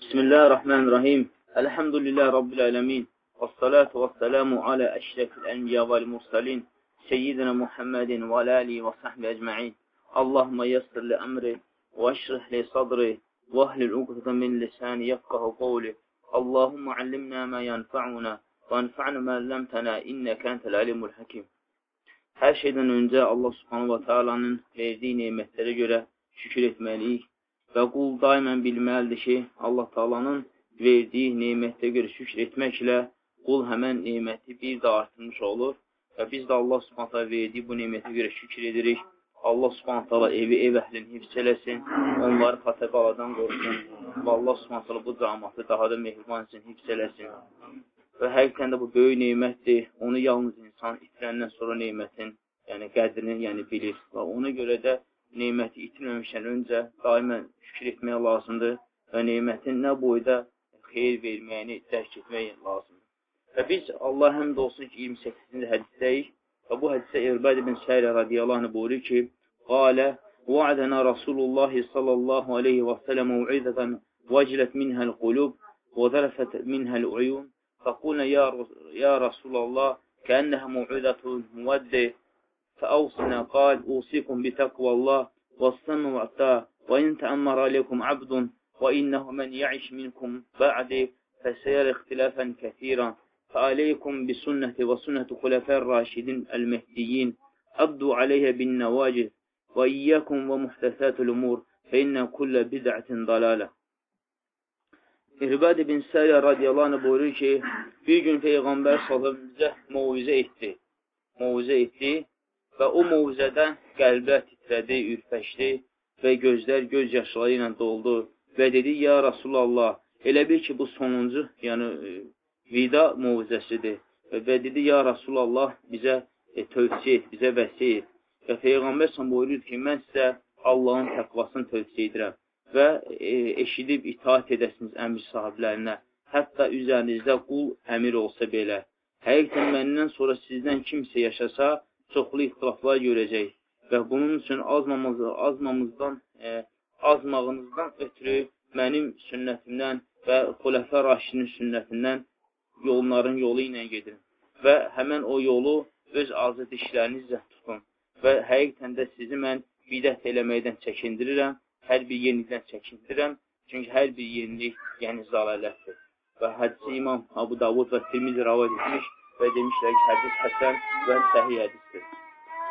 Bismillahirrahmanirrahim. Elhamdülillah Rabbil alemin. Və salatu və selamu alə əşrəfil ənbiya vəl mursalin. Seyyidina Muhammedin və aləli və sahbi əcma'in. Allahumma yassir li əmri və əşrih li sadri və əhlil uqdata min lisani yafqahu qavli. Allahumma allimna ma yanfa'una və anfa'na ma əlləmtənə innəkə entəl alimul hakim. Hər şeydən öncə Allah subhanahu wa ta'alanın verdiyi nemətlərə görə şükür etməliyik Və qul daimən bilməlidir ki, Allah Taalanın verdiyi nemətə görə şükr etməklə qul həmən neməti bir də artırmış olur və biz də Allah Subhanahu verdiyi bu nemətə görə şükr edirik. Allah Subhanahu evi ev əhlini hifz eləsin, onları xatəqaladan qorusun və Allah Subhanahu bu cəmaatı daha da mehriban etsin, hifz eləsin. Və həqiqətən də bu böyük nemətdir. Onu yalnız insan itirəndən sonra nemətin, yəni qədrini, yəni bilir və ona görə də neməti itirməmişdən öncə daimən şükür etmək lazımdır və nemətin nə boyda xeyir verməyini dərk etmək lazımdır. Və biz Allah həmd olsun ki, 28-ci hədisdəyik və bu hədisə İrbad ibn Səyri radiyallahu anh buyurur ki, Qalə, Va'dənə Rasulullah sallallahu aleyhi və sələm u'idətən vəcilət minhəl qulub və zərəfət minhəl uyun فقلنا يا يا رسول الله كأنها موعظة مودع فأوصنا قال أوصيكم بتقوى الله والسمع والطاعة وإن تأمر عليكم عبد وإنه من يعش منكم بعد فسيرى اختلافا كثيرا فعليكم بسنة وسنة خلفاء الراشدين المهديين أبدوا عليها بالنواجذ وإياكم ومحدثات الأمور فإن كل بدعة ضلالة İrbad bin Səriyə radiyallahu buyurur ki, bir gün Peyğəmbər sallallahu bizə moizə etdi. Moizə etdi və o moizədən qəlblər titrədi, ürpəşdi və gözlər göz yaşları ilə doldu və dedi, ya Rasulallah, elə bil ki, bu sonuncu, yəni e, vida moizəsidir və dedi, ya Rasulallah, bizə e, tövsiyə et, bizə vəsi et. Və Peyğəmbər sən buyurur ki, mən sizə Allahın təqvasını tövsiyə edirəm və e, eşidib itaat edəsiniz əmr sahiblərinə, hətta üzərinizdə qul əmir olsa belə. Həqiqətən məndən sonra sizdən kimsə yaşasa, çoxlu ixtilaflar görəcək və bunun üçün azmamız, azmamızdan, e, azmağınızdan ötürü mənim sünnətimdən və xulafə raşinin sünnətindən yolların yolu ilə gedin və həmən o yolu öz azı dişlərinizlə tutun və həqiqətən də sizi mən bidət eləməkdən çəkindirirəm, hər bir yenilikdən çəkindirirəm, çünki hər bir yenilik yəni zalələtdir. Və hədisi İmam Abu Davud və Tirmizi ravad etmiş və demişlər ki, hədis həsən və səhih hədisdir.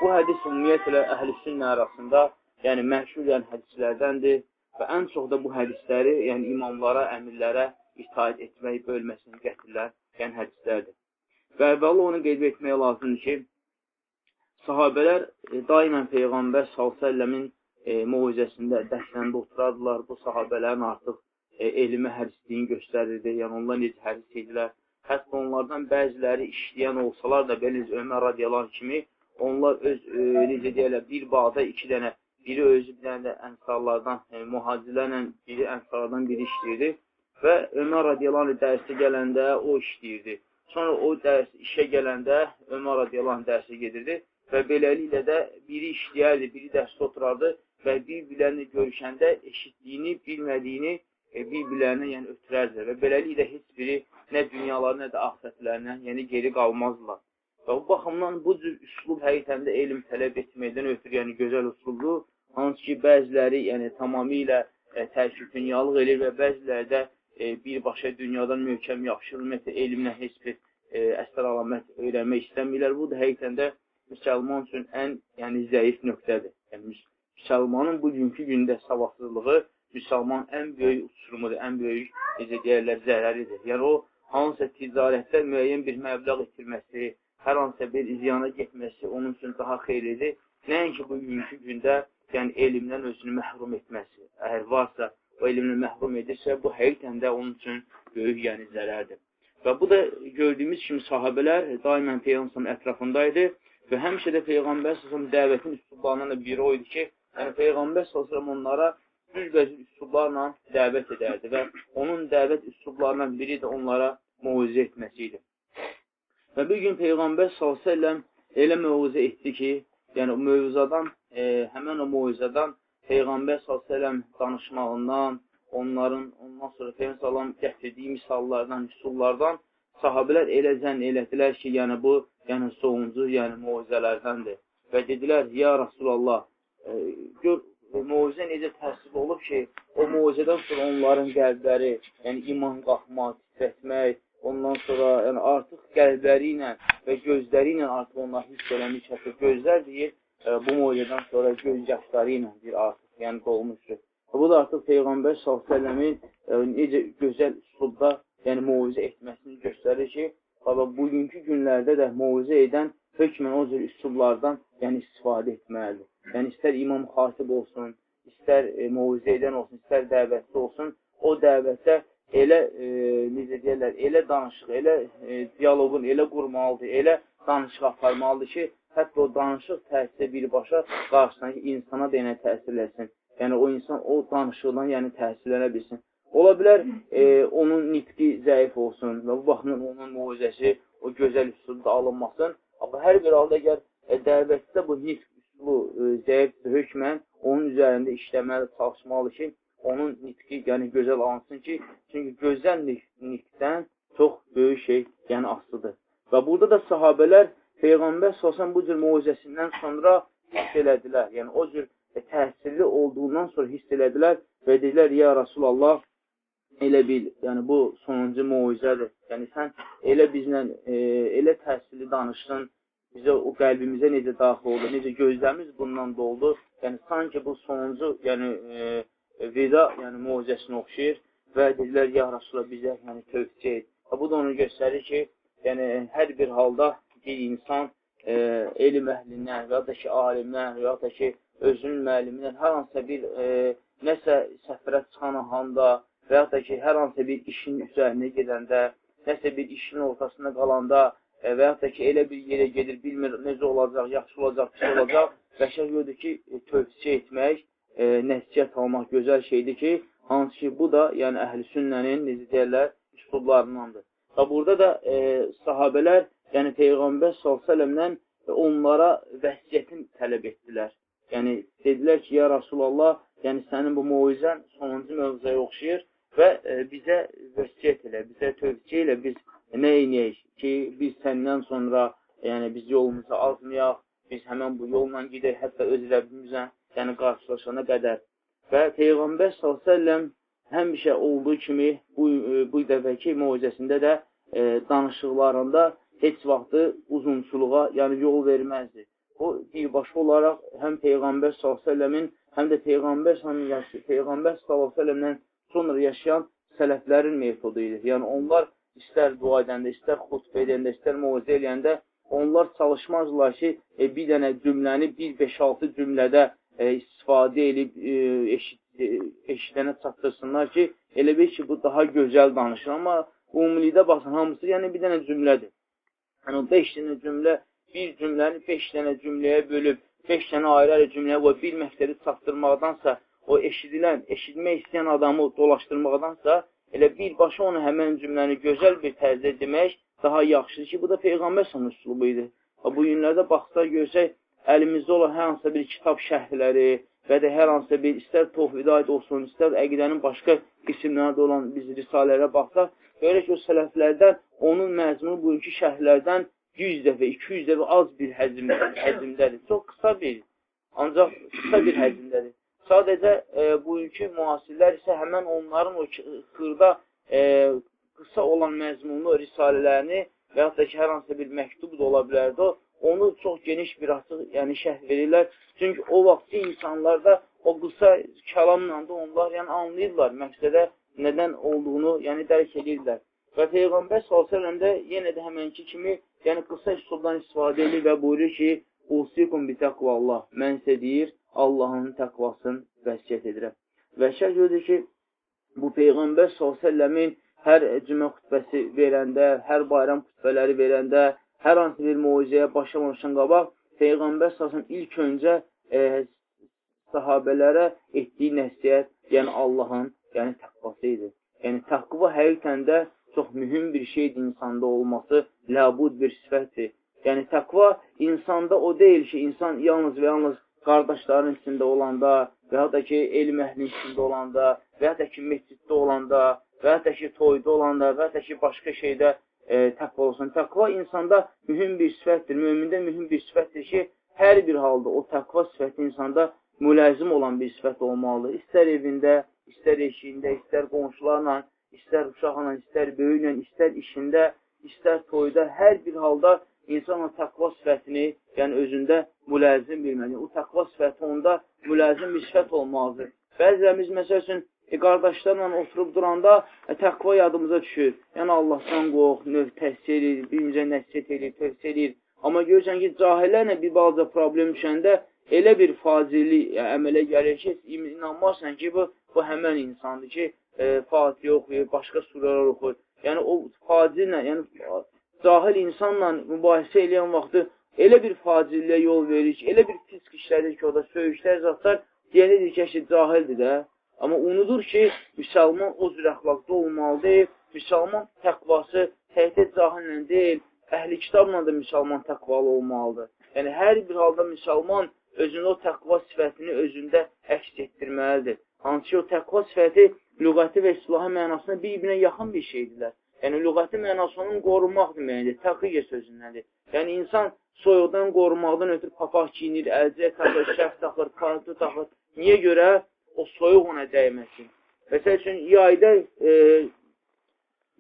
Bu hədis ümumiyyətlə əhl-i sünnə arasında, yəni məşhur yəni hədislərdəndir və ən çox da bu hədisləri, yəni imamlara, əmirlərə itaat etmək bölməsini gətirirlər, yəni hədislərdir. Və əvvəla onu qeyd etmək lazımdır ki, sahabələr e, daimən Peyğəmbər s.ə.v-in e, muizəsində, dərslərində oturardılar. Bu sahabələrin artıq e, elmi hərisliyin göstərirdi. Yəni, onlar necə həris edilər, Hətta onlardan bəziləri işləyən olsalar da, belə Ömər radiyalan kimi, onlar öz, e, necə deyərlər, bir bağda iki dənə, biri özü bir dənə də ənsarlardan, e, mühacirlərlə biri ənsarlardan biri işləyirdi və Ömər radiyalan dərsi gələndə o işləyirdi. Sonra o dərs işə gələndə Ömər radiyalan dərsə gedirdi və beləliklə də biri işləyərdi, biri dərsdə oturardı və bir-birlərini görüşəndə eşitdiyini, bilmədiyini e, bir-birlərinə yəni ötürərdilər və beləliklə heç biri nə dünyaları, nə də axirətlərinə yəni geri qalmazlar. Və bu baxımdan bu cür üslub həqiqətən də elm tələb etməkdən ötürü, yəni gözəl üslubdur. Hansı ki, bəziləri yəni tamamilə e, tərkib dünyalıq edir və bəziləri də e, birbaşa dünyadan möhkəm yapışır, ümumiyyətlə elmlə heç bir e, əsər alamət öyrənmək istəmirlər. Bu da həqiqətən də müsəlman üçün ən yəni zəif nöqtədir. Yəni müsəlmanın bugünkü gündə savadsızlığı müsəlman ən böyük uçurumudur, ən böyük, necə deyərlər, zərəridir. Yəni, o, hansısa ticarətdə müəyyən bir məbləğ itirməsi, hər hansısa bir ziyana getməsi onun üçün daha xeylidir. Nəinki bu günkü gündə, yəni elmdən özünü məhrum etməsi. Əgər varsa, o elmini məhrum edirsə, bu həqiqətən də onun üçün böyük yəni zərərdir. Və bu da gördüyümüz kimi sahabələr daimən Peyğəmbər ətrafındaydı və həmişə də Peyğəmbər sallallahu dəvətin üslublarından da biri o idi ki, yəni Peyğəmbər sallallahu onlara cürbəcür üslublarla dəvət edərdi və onun dəvət üslublarından biri də onlara mövzə etməsi idi. Və bir gün Peyğəmbər s.ə.v elə mövzə etdi ki, yəni mövzadan, e, həmən o mövzadan Peyğəmbər s.ə.v danışmağından, onların, ondan sonra Peyğəmbər salam gətirdiyi misallardan, üsullardan sahabələr elə zənn elədilər ki, yəni bu, yəni sonuncu, yəni muizələrdəndir. Və dedilər, ya Rasulallah, e, gör, muizə necə təsir olub ki, o muizədən sonra onların qəlbləri, yəni iman qalxmaq, titrətmək, ondan sonra yəni artıq qəlbləri ilə və gözləri ilə artıq onlar hiss eləmiş, hətta gözlər deyir, e, bu muizədən sonra göz yaşları ilə bir artıq, yəni dolmuşdur. Bu da artıq Peyğəmbər s.ə.v-in e, necə gözəl üslubda, yəni muizə etməsini göstərir ki, və bugünkü günlərdə də muizə edən hökmən o cür üslublardan yəni istifadə etməlidir. Yəni istər imam xatib olsun, istər e, muizə edən olsun, istər dəvətçi olsun, o dəvətə elə e, necə deyirlər, elə danışıq, elə e, dialoqun elə qurmalıdır, elə danışıq aparmalıdır ki, hətta o danışıq təsiri birbaşa qarşısındakı insana da yenə təsir etsin. Yəni, o insan o danışıqdan yəni, təsirlənə bilsin. Ola bilər, e, onun nitqi zəif olsun və bu baxımdan onun muizəsi, o gözəl üsulda alınmasın. Amma hər bir halda əgər e, dəvətdə bu nitq üsulu e, zəifdir, hökmən onun üzərində işləməli, çalışmalı ki, onun nitqi yəni, gözəl alınsın ki, çünki gözəl nitqdən çox böyük şey yəni, asılıdır. Və burada da sahabələr Peyğəmbər sosan bu cür muizəsindən sonra hiss elədilər. Yəni, o cür e, təsirli olduğundan sonra hiss elədilər və dedilər, ya Rasulallah, elə bil, yəni bu sonuncu muizədir. Yəni sən elə bizlə, e, elə təsirli danışdın, bizə o qəlbimizə necə daxil oldu, necə gözlərimiz bundan doldu. Yəni sanki bu sonuncu, yəni e, vida, yəni muizəsinə oxşayır və dedilər, ya Rasulallah, bizə yəni tövsiyə et. Bu da onu göstərir ki, yəni hər bir halda bir insan e, elm əhlindən və ya da ki, alimdən və ya da ki, özünün müəllimindən hər hansısa bir e, nəsə səfərə çıxan handa və yaxud da ki, hər hansısa bir işin üzərində gedəndə, nəsə bir işin ortasında qalanda e, və yaxud da ki, elə bir yerə gedir, bilmir necə olacaq, yaxşı olacaq, pis olacaq, bəşər gördür ki, e, tövsiyə etmək, e, nəsiyyət almaq gözəl şeydir ki, hansı ki, bu da, yəni əhl-i sünnənin, necə deyərlər, üslublarındandır. Və burada da e, sahabələr, yəni Peyğəmbər s.ə.v-dən onlara vəsiyyətin tələb etdilər. Yəni, dedilər ki, ya Rasulallah, yəni sənin bu muizən sonuncu mövzuya oxşayır və e, bizə vəsiyyət elə, bizə tövsiyə elə, biz nə eləyək ki, biz səndən sonra, yəni biz yolumuza azmayaq, biz həmən bu yolla gedək, hətta öz Rəbbimizə, yəni qarşılaşana qədər. Və Peyğəmbər s.ə.v həmişə olduğu kimi bu, e, bu dəfəki muizəsində də e, danışıqlarında heç vaxtı uzunçuluğa, yəni yol verməzdi. Bu birbaşa olaraq həm Peyğəmbər s.ə.v-in, həm də Peyğəmbər s.ə.v-dən sonra yaşayan sələflərin metodu idi. Yəni onlar istər dua edəndə, istər xutbə edəndə, istər muizə eləyəndə onlar çalışmazlar ki, e, bir dənə cümləni 1-5-6 cümlədə e, istifadə edib e, eşit, e, eşidənə çatdırsınlar ki, elə bir ki, bu daha gözəl danışır. Amma umumilikdə baxın, hamısı yəni bir dənə cümlədir. Yəni o 5 dənə cümlə bir cümləni 5 dənə cümləyə bölüb, 5 dənə ayrı-ayrı cümləyə qoyub, bir məqsədi çatdırmaqdansa, o eşidilən, eşitmək istəyən adamı dolaşdırmaqdansa, elə birbaşa onu həmən cümləni gözəl bir tərzdə demək daha yaxşıdır ki, bu da Peyğəmbər sənə üslubu idi. Bu günlərdə baxsa görsək, əlimizdə olan hər hansısa bir kitab şəhərləri və də hər hansısa bir, istər tohvidə aid olsun, istər əqidənin başqa qismlərdə olan biz risalərə baxsaq, görək o sələflərdən onun məzmunu bugünkü şəhərlərdən 100 dəfə, 200 dəfə az bir həzm, həzmdədir. Çox qısa bir, ancaq qısa bir həzmdədir. Sadəcə e, bugünkü müasirlər isə həmən onların o xırda e, qısa olan məzmunlu risalələrini və yaxud da ki, hər hansısa bir məktub da ola bilərdi onu çox geniş bir açıq, yəni şərh verirlər. Çünki o vaxtki insanlarda o qısa kəlamla da onlar yəni anlayırlar məqsədə nədən olduğunu, yəni dərk edirlər. Və Peyğəmbər s.ə.v də yenə də həmənki kimi, yəni qısa üsuldan istifadə edir və buyurur ki, Usikum bi təqvallah. Mən isə deyir, Allahın təqvasını vəsiyyət edirəm. Və şərh gördür ki, bu Peyğəmbər s.ə.v-in hər cümə xütbəsi verəndə, hər bayram xütbələri verəndə, hər hansı bir muizəyə başlamamışdan qabaq, Peyğəmbər s.ə.v ilk öncə e, sahabələrə etdiyi nəsiyyət, yəni Allahın, yəni təqvası idi. Yəni təqva həqiqətən də çox mühüm bir şeydir insanda olması, ləbud bir sifətdir. Yəni, təqva insanda o deyil ki, insan yalnız və yalnız qardaşların içində olanda və ya da ki, elm əhlinin içində olanda və ya da ki, mesciddə olanda və ya da ki, toyda olanda və ya da ki, başqa şeydə e, təqva olsun. Təqva insanda mühüm bir sifətdir, mümində mühüm bir sifətdir ki, hər bir halda o təqva sifəti insanda müləzim olan bir sifət olmalıdır. İstər evində, istər eşiyində, istər qonşularla, istər uşaqla, istər böyüklə, istər işində, istər toyda, hər bir halda insan o təqva sifətini, yəni özündə müləzim bilməli. O təqva sifəti onda müləzim bir sifət olmalıdır. Bəzilərimiz, məsəl üçün, e, qardaşlarla oturub duranda e, təqva yadımıza düşür. Yəni, Allahdan qoq, növ təhsil edir, birimizə nəsiyyət edir, tövsiyə edir. Amma görürsən ki, cahillərlə bir balaca problem düşəndə elə bir fazili yəni, əmələ gəlir ki, inanmazsan ki, bu, bu həmən insandır ki, e, Fatih oxuyur, başqa surələr oxuyur. Yəni, o fazillə, yəni cahil insanla mübahisə eləyən vaxtı elə bir facilliyə yol verir ki, elə bir fisk işlədir ki, o da söyüşlər, zatlar deyənidir ki, əşi, cahildir də. Amma unudur ki, müsəlman o cür əxlaqda olmalıdır. Müsəlman təqvası təhdə cahillə deyil, əhli kitabla da müsəlman təqvalı olmalıdır. Yəni, hər bir halda müsəlman özündə o təqva sifətini özündə əks etdirməlidir. Hansı ki, o təqva sifəti lüğəti və islahi mənasına bir-birinə yaxın bir şeydirlər. Yəni, lügəti mənası onun qorunmaq deməkdir, təqiyyə sözündəndir. Yəni, insan soyuqdan qorunmaqdan ötürü papaq giyinir, əlcək taxır, şəf taxır, palto taxır. Niyə görə? O soyuq ona dəyməsin. Məsəl üçün, yayda e,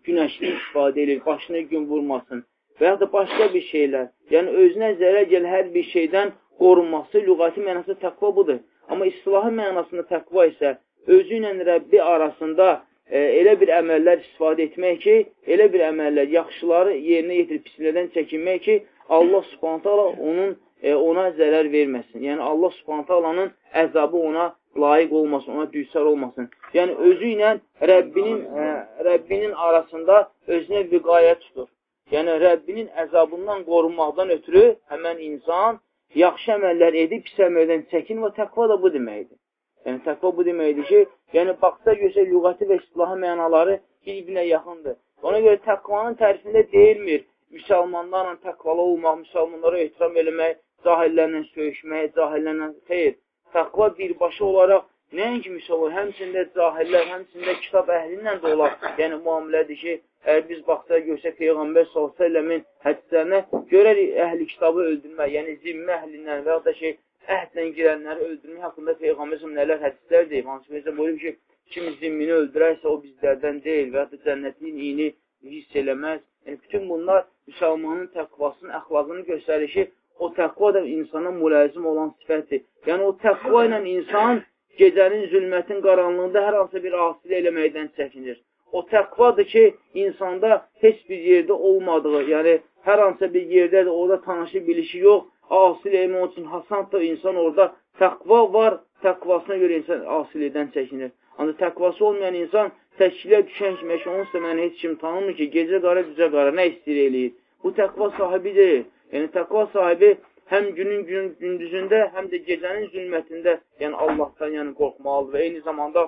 günəşli istifadə edir, başına gün vurmasın və ya da başqa bir şeylər. Yəni, özünə zərər gəl hər bir şeydən qorunması, lügəti mənası təqva budur. Amma islahi mənasında təqva isə özü ilə Rəbbi arasında elə bir əməllər istifadə etmək ki, elə bir əməllər, yaxşıları yerinə yetirib pislərdən çəkinmək ki, Allah subhanət hala onun, e, ona zərər verməsin. Yəni, Allah subhanət halanın əzabı ona layiq olmasın, ona düysər olmasın. Yəni, özü ilə Rəbbinin, e, Rəbbinin arasında özünə viqayə tutur. Yəni, Rəbbinin əzabından qorunmaqdan ötürü həmən insan yaxşı əməllər edib, pis əməldən çəkin və təqva da bu deməkdir. Yəni, təqva bu deməkdir ki, yəni, baxsa görsə, lügəti və istilahi mənaları bir-birinə yaxındır. Ona görə təqvanın tərifində deyilmir, müsəlmanlarla təqvalı olmaq, müsəlmanlara ehtiram eləmək, cahillərlə söyüşmək, cahillərlə xeyr. Təqva birbaşa olaraq nəinki müsəlman, həmçində cahillər, həmçində kitab əhlindən də olar. Yəni, müamilədir ki, əgər biz baxsa görsə Peyğəmbər s.ə.v-in hədislərinə görərik əhli kitabı öldürmək, yəni zimmə əhlindən və ya da ki, əhdlə girənləri öldürmək haqqında Peyğəmbər nələr hədislər deyib. Hansı ki, buyurub ki, kim zimmini öldürərsə o bizlərdən deyil və ya da cənnətin iyini hiss eləməz. Yəni, bütün bunlar müsəlmanın təqvasının, əxlaqını göstərir ki, o təqva da insana müləzim olan sifətdir. Yəni, o təqva ilə insan gecənin zülmətin qaranlığında hər hansı bir asilə eləməkdən çəkinir. O təqvadır ki, insanda heç bir yerdə olmadığı, yəni hər hansı bir yerdədir, orada tanışı, bilişi yox, asil eləmək üçün hasandır, insan orada təqva var, təqvasına görə insan asilidən çəkinir. Ancaq təqvası olmayan insan təşkilə düşən kimi, onsuz da məni heç kim tanımır ki, gecə qara, gücə qara, nə istir eləyir? Bu təqva sahibidir. Yəni, təqva sahibi həm günün gün, gündüzündə, həm də gecənin zülmətində, yəni Allahdan yəni, qorxmalıdır və eyni zamanda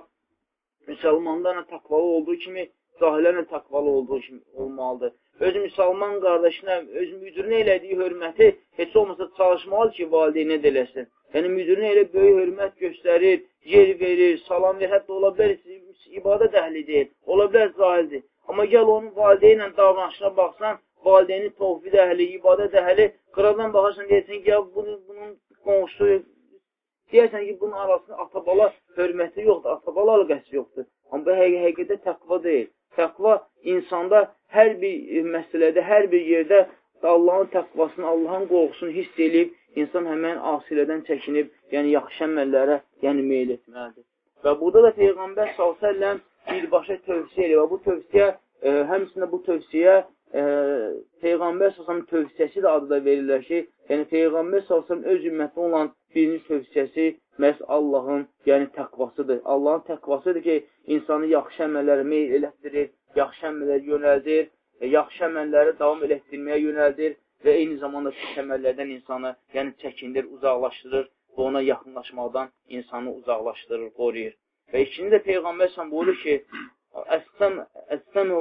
müsəlmanlarla təqvalı olduğu kimi, cahillərlə təqvalı olduğu kimi olmalıdır öz müsəlman qardaşına, öz müdürünə elədiyi hörməti heç olmasa çalışmalı ki, valideynə də eləsin. Yəni, müdürünə elə böyük hörmət göstərir, yer verir, salam verir, hətta ola bilər, ibadət əhli deyil, ola bilər zahildir. Amma gəl onun valideynlə davranışına baxsan, valideyni tovfid əhli, ibadət əhli, qıradan baxarsan, deyəsən ki, ya bunun, bunun qonşusu, deyərsən ki, bunun arasında atabala hörməti yoxdur, atabala əlqəsi yoxdur. Amma bu həqiqətdə təqva deyil. Təqva insanda hər bir məsələdə, hər bir yerdə Allahın təqvasını, Allahın qorxusunu hiss edib, insan həmən asilədən çəkinib, yəni yaxşı əməllərə yəni meyl etməlidir. Və burada da Peyğəmbər s.ə.v birbaşa tövsiyə edir və bu tövsiyə, e, həmçində bu tövsiyə e, Peyğəmbər s.ə.v tövsiyəsi də adı da verirlər ki, yəni Peyğəmbər s.ə.v öz ümməti olan birinci tövsiyəsi məhz Allahın, yəni təqvasıdır. Allahın təqvasıdır ki, insanı yaxşı əməllərə meyl elətdirir, yaxşı əməlləri yönəldir, e, yaxşı əməlləri davam elətdirməyə yönəldir və eyni zamanda pis əməllərdən insanı yəni çəkindir, uzaqlaşdırır və ona yaxınlaşmaqdan insanı uzaqlaşdırır, qoruyur. Və ikinci də Peyğəmbər sən buyurur ki, əssəm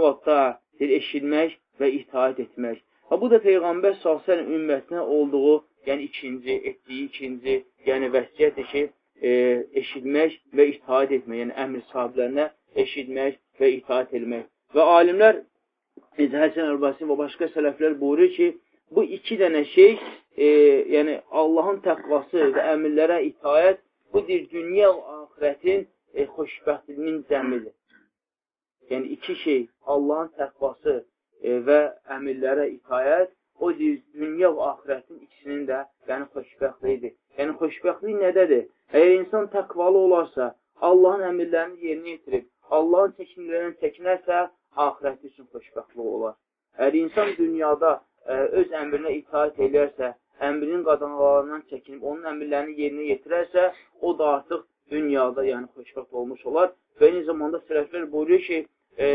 və ta eşitmək və itaət etmək. Və bu da Peyğəmbər s.ə.v ümmətinə olduğu yəni ikinci, etdiyi ikinci, yəni vəsiyyətdir ki, e, eşitmək və itaat etmək, yəni əmr sahiblərinə eşitmək və itaat etmək. Və alimlər, necə Həsən Əlbasi və başqa sələflər buyurur ki, bu iki dənə şey, e, yəni Allahın təqvası və əmirlərə itaət, bu bir dünya və axirətin e, xoşbəxtliyinin cəmidir. Yəni, iki şey, Allahın təqvası e, və əmirlərə itayət, o deyir, dünya və axirətin ikisinin də yəni, xoşbəxtliyidir. Yəni, xoşbəxtlik nədədir? Əgər insan təqvalı olarsa, Allahın əmirlərini yerinə yetirib, Allahın çəkinlərindən çəkinərsə, axirəti üçün xoşbəxtlik olar. Əgər insan dünyada ə, e, öz əmrinə itaət edərsə, əmrinin qadanalarından çəkinib, onun əmrlərini yerinə yetirərsə, o da artıq dünyada yəni xoşbəxt olmuş olar. Və eyni zamanda sələflər buyuruyor ki, e,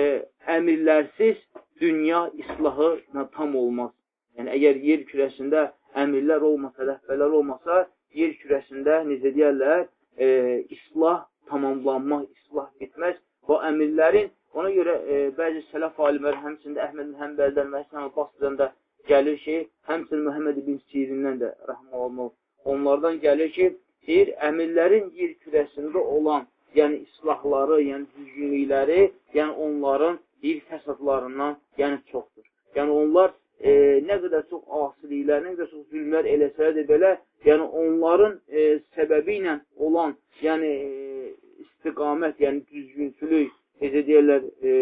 əmirlərsiz dünya islahı tam olmaz. Yəni, əgər yer kürəsində əmirlər olmasa, rəhbərlər olmasa, yer kürəsində, necə deyərlər, e, islah tamamlanmaz, islah bitməz. Bu əmirlərin, ona görə e, bəzi sələf alimlər, həmçində Əhməd Həmbəldən və Həsən Basrdan da gəlir ki, həmçinin Məhəmməd ibn Sirindən də rəhmə onlardan gəlir ki, deyir, əmirlərin yer kürəsində olan yəni islahları, yəni düzgünlükləri, yəni onların bir fəsadlarından yəni çoxdur. Yəni onlar e, nə qədər çox asiliklər, nə qədər çox zülmlər eləsələr də belə, yəni onların e, səbəbi ilə olan, yəni e, istiqamət, yəni düzgünsülük, necə deyirlər, e,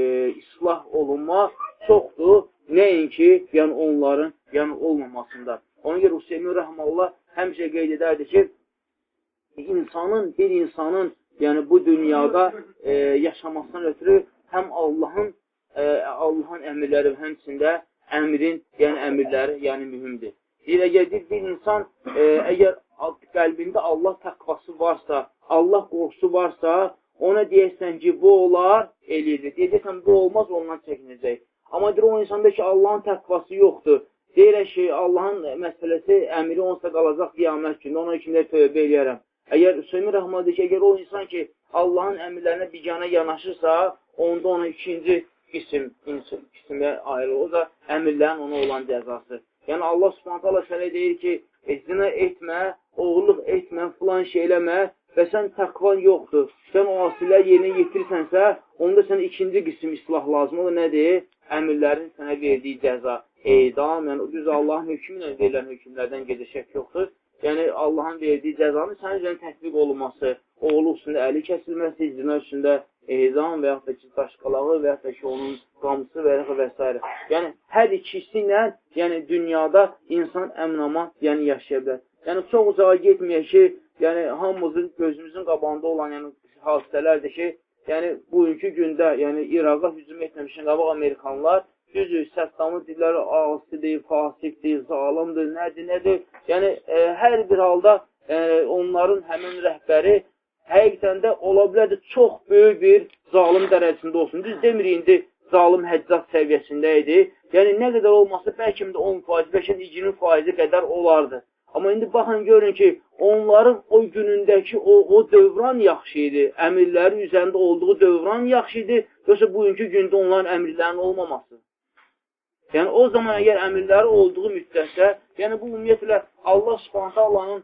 islah olunma çoxdur. Nəinki, yəni onların yəni olmamasında. Ona görə Hüseymin Rəhmallah həmişə qeyd edərdi ki, insanın, bir insanın yəni bu dünyada e, yaşamasından ötürü həm Allahın e, Allahın əmirləri və həmçində əmrin, yəni əmirləri, yəni mühümdür. Deyir, əgər bir insan, e, əgər qəlbində Allah təqvası varsa, Allah qorxusu varsa, ona deyəsən ki, bu olar, eləyir. Deyəcəksən, bu olmaz, ondan çəkinəcək. Amma deyir, o insanda ki, Allahın təqvası yoxdur. Deyirək ki, Allahın məsələsi, əmri onsa qalacaq qiyamət gündə, ona kimlər tövbə eləyərəm. Əgər Hüseymin deyir ki, əgər o insan ki, Allahın əmirlərinə biganə yanaşırsa, onda ona ikinci qism, qismə ayrılır. O da əmirlərin ona olan cəzası. Yəni Allah Subhanahu taala sənə deyir ki, e, zina etmə, oğurluq etmə, filan şey eləmə və sən təqvan yoxdur. Sən o asilər yerinə yetirsənsə, onda sənə ikinci qism islah lazım. O da nədir? Əmirlərin sənə verdiyi cəza. Edam, yəni düz Allahın hökmü ilə verilən hökmlərdən gedə şək yoxdur yəni Allahın verdiyi cəzanın sənin üzrə tətbiq olunması, oğlu üstündə əli kəsilməsi, zina üstündə ehzam və yaxud da ki, daşqalağı və yaxud da ki, onun qamısı və yaxud və s. Yəni, hər ikisi ilə yəni, dünyada insan əmnaman yəni, yaşaya bilər. Yəni, çox uzağa getməyək ki, yəni, hamımızın gözümüzün qabağında olan yəni, hadisələrdir ki, yəni, bugünkü gündə yəni, İraqa hücum etməmişin qabaq Amerikanlar Düzdür, Səddamın dilləri ağısıdır, fasikdir, zalimdir, nədir, nədir. Yəni, e, hər bir halda e, onların həmin rəhbəri həqiqətən də ola bilər çox böyük bir zalim dərəcəsində olsun. Düz demirik, indi zalim həccaz səviyyəsində idi. Yəni, nə qədər olmasa, bəlkə də 10%, bəlkə 20% qədər olardı. Amma indi baxın, görün ki, onların o günündəki o, o dövran yaxşı idi. Əmirlərin üzərində olduğu dövran yaxşı idi. Yoxsa bugünkü gündə onların əmirlərinin olmaması. Yəni, o zaman əgər əmirləri olduğu müddətdə, yəni bu ümumiyyətlə Allah subhanətə Allahın,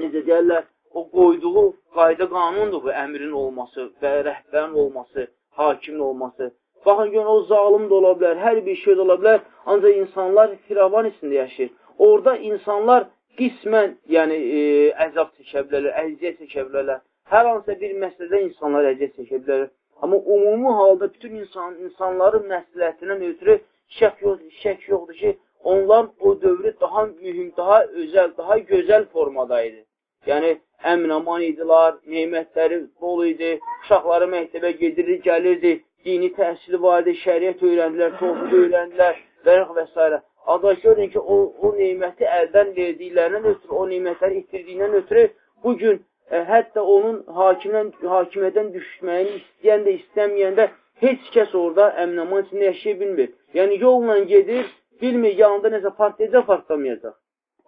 necə deyərlər, o qoyduğu qayda qanundur bu əmrin olması və rəhbərin olması, hakimin olması. Baxın, görün, o zalim də ola bilər, hər bir şey də ola bilər, ancaq insanlar firavan içində yaşayır. Orada insanlar qismən, yəni e, əzab çəkə bilərlər, əziyyət çəkə bilərlər. Hər hansısa bir məsələdə insanlar əziyyət çəkə bilərlər. Amma umumi halda bütün insan, insanların məsləhətindən ötürü şək yoxdur, şək yoxdur ki, onlar o dövrü daha mühüm, daha özəl, daha gözəl formada idi. Yəni, əmin-aman idilər, neymətləri bol idi, uşaqları məktəbə gedirir, gəlirdi, dini təhsili var idi, şəriət öyrəndilər, tohud öyrəndilər və və s. Ancaq görün ki, o, o neyməti əldən verdiklərindən ötürü, o neymətləri itirdiyindən ötürü bugün e, hətta onun hakimdən, hakimiyyədən düşməyini istəyən də, istəməyən də heç kəs orada əmnaman içində yaşaya bilmir. Yəni, yolla gedir, bilmir, yanında nəsə partlayacaq, partlamayacaq.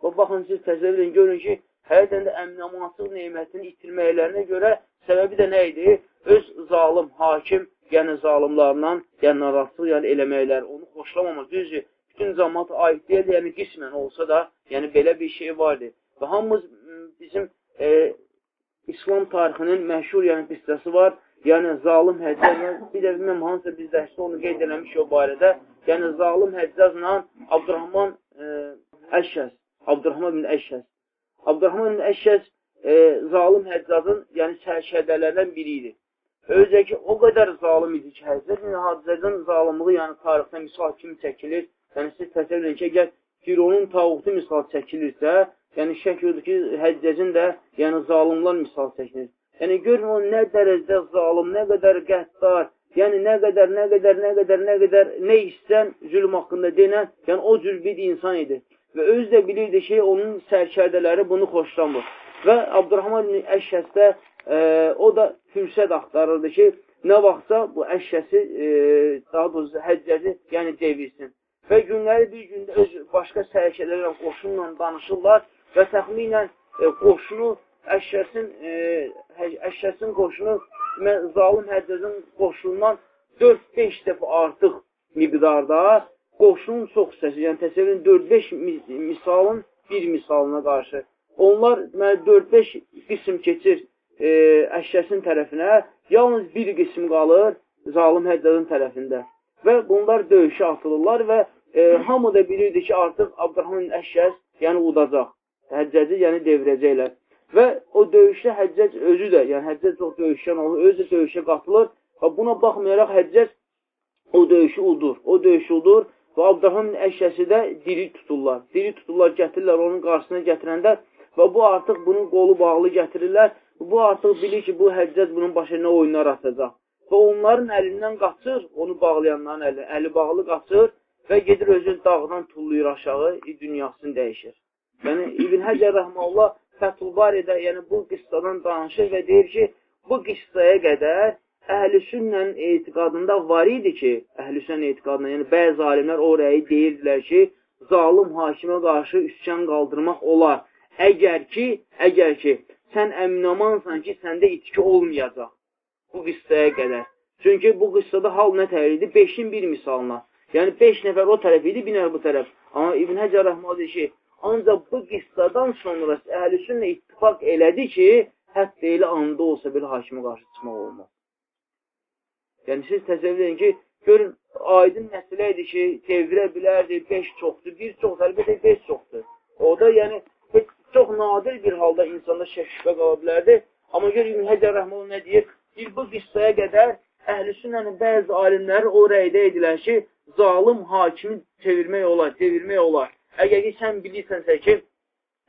Və baxın, siz təsəvvür edin, görün ki, həqiqətən də əmnamansıq neymətini itirməklərinə görə səbəbi də nə idi? Öz zalim, hakim, yəni zalimlarından, yəni narahatlıq yəni eləməklər, onu xoşlamamaq. Düzdür, bütün cəmat aid deyil, yəni qismən olsa da, yəni belə bir şey vardır. Və hamımız bizim e, İslam tarixinin məşhur yəni qissəsi var. Yəni zalim Həccazla bir də bilməm hansısa biz dərsdə onu qeyd eləmişik o barədə. Yəni zalim Həccazla Abdurrahman e, Əşşəs, Abdurrahman bin Əşşəs. Abdurrahman Əşşəs e, zalim Həccazın yəni sərşədələrindən biri idi. Özə ki, o qədər zalim idi ki, Həccaz bin Həccazın zalimlığı yəni tarixdə misal kimi çəkilir. Yəni siz təsəvvür edin ki, əgər Fironun tağutu misal çəkilirsə, yəni şək yoxdur ki, Həccəcin də yəni zalimlar misal çəkilir. Yəni görün o nə dərəcədə zalim, nə qədər qəddar, yəni nə qədər, nə qədər, nə qədər, nə qədər, nə istən zülm haqqında denən, yəni o cür bir insan idi. Və özü də bilirdi ki, onun sərkərdələri bunu xoşlamır. Və Abdurrahman ibn Əşşəsdə e, o da fürsət axtarırdı ki, nə vaxtsa bu əşşəsi, e, daha doğrusu həccəzi, yəni devirsin. Və günləri bir gündə öz başqa sərkələrlə, qoşunla danışırlar və təxminən e, qoşunu Əşşəsin e, Əşşəsin qoşunu zalim Həccəcin qoşunundan 4-5 dəfə artıq miqdarda qoşunun çox hissəsi, yəni təsəvvürün 4-5 misalın bir misalına qarşı. Onlar 4-5 qism keçir e, Əşşəsin tərəfinə, yalnız bir qism qalır zalim Həccəcin tərəfində. Və bunlar döyüşə atılırlar və e, hamı da bilirdi ki, artıq Abdurrahman Əşşəs yəni udacaq. Həccəci yəni devirəcəklər. Və o döyüşdə Həccəc özü də, yəni Həccəc çox döyüşən olur, özü də döyüşə qatılır və buna baxmayaraq Həccəc o döyüşü udur, o döyüşü udur və Abdurrahman əşyəsi də diri tuturlar. Diri tuturlar, gətirirlər onun qarşısına gətirəndə və bu artıq bunun qolu bağlı gətirirlər. Bu artıq bilir ki, bu Həccəc bunun başına oyunlar atacaq. Və onların əlindən qaçır, onu bağlayanların əli, əli bağlı qaçır və gedir özü dağdan tulluyur aşağı, dünyasını dəyişir. Yəni İbn Həcər Rəhməllah Fəthulbaridə, yəni bu qıssadan danışır və deyir ki, bu qıssaya qədər əhl-i sünnənin etiqadında var idi ki, əhl-i sünnənin etiqadında, yəni bəzi alimlər o rəyi deyirdilər ki, zalim hakimə qarşı üsyan qaldırmaq olar. Əgər ki, əgər ki, sən əminamansan ki, səndə itki olmayacaq bu qıssaya qədər. Çünki bu qıssada hal nə tərəf idi? Beşin bir misalına. Yəni, beş nəfər o tərəf idi, bir nəfər bu tərəf. Amma İbn Həcər Rəhməl deyir ki, Ancaq bu qissadan sonra əhlüsünnə ittifaq elədi ki, hətta elə anda olsa belə hakimə qarşı çıxmaq olmaz. Yəni, siz təsəvvür edin ki, görün, aydın məsələ idi ki, devirə bilərdi, 5 çoxdur, 1 çox, əlbəttə 5 çoxdur. O da, yəni, çox nadir bir halda insanda şək şübhə qala bilərdi. Amma gör, İbn Həcər Rəhməl nə deyir? Bir bu qissaya qədər əhlüsünnənin bəzi alimləri o rəydə edilər ki, zalim hakimi çevirmək olar, devirmək olar. Əgər ki, sən bilirsənsə ki,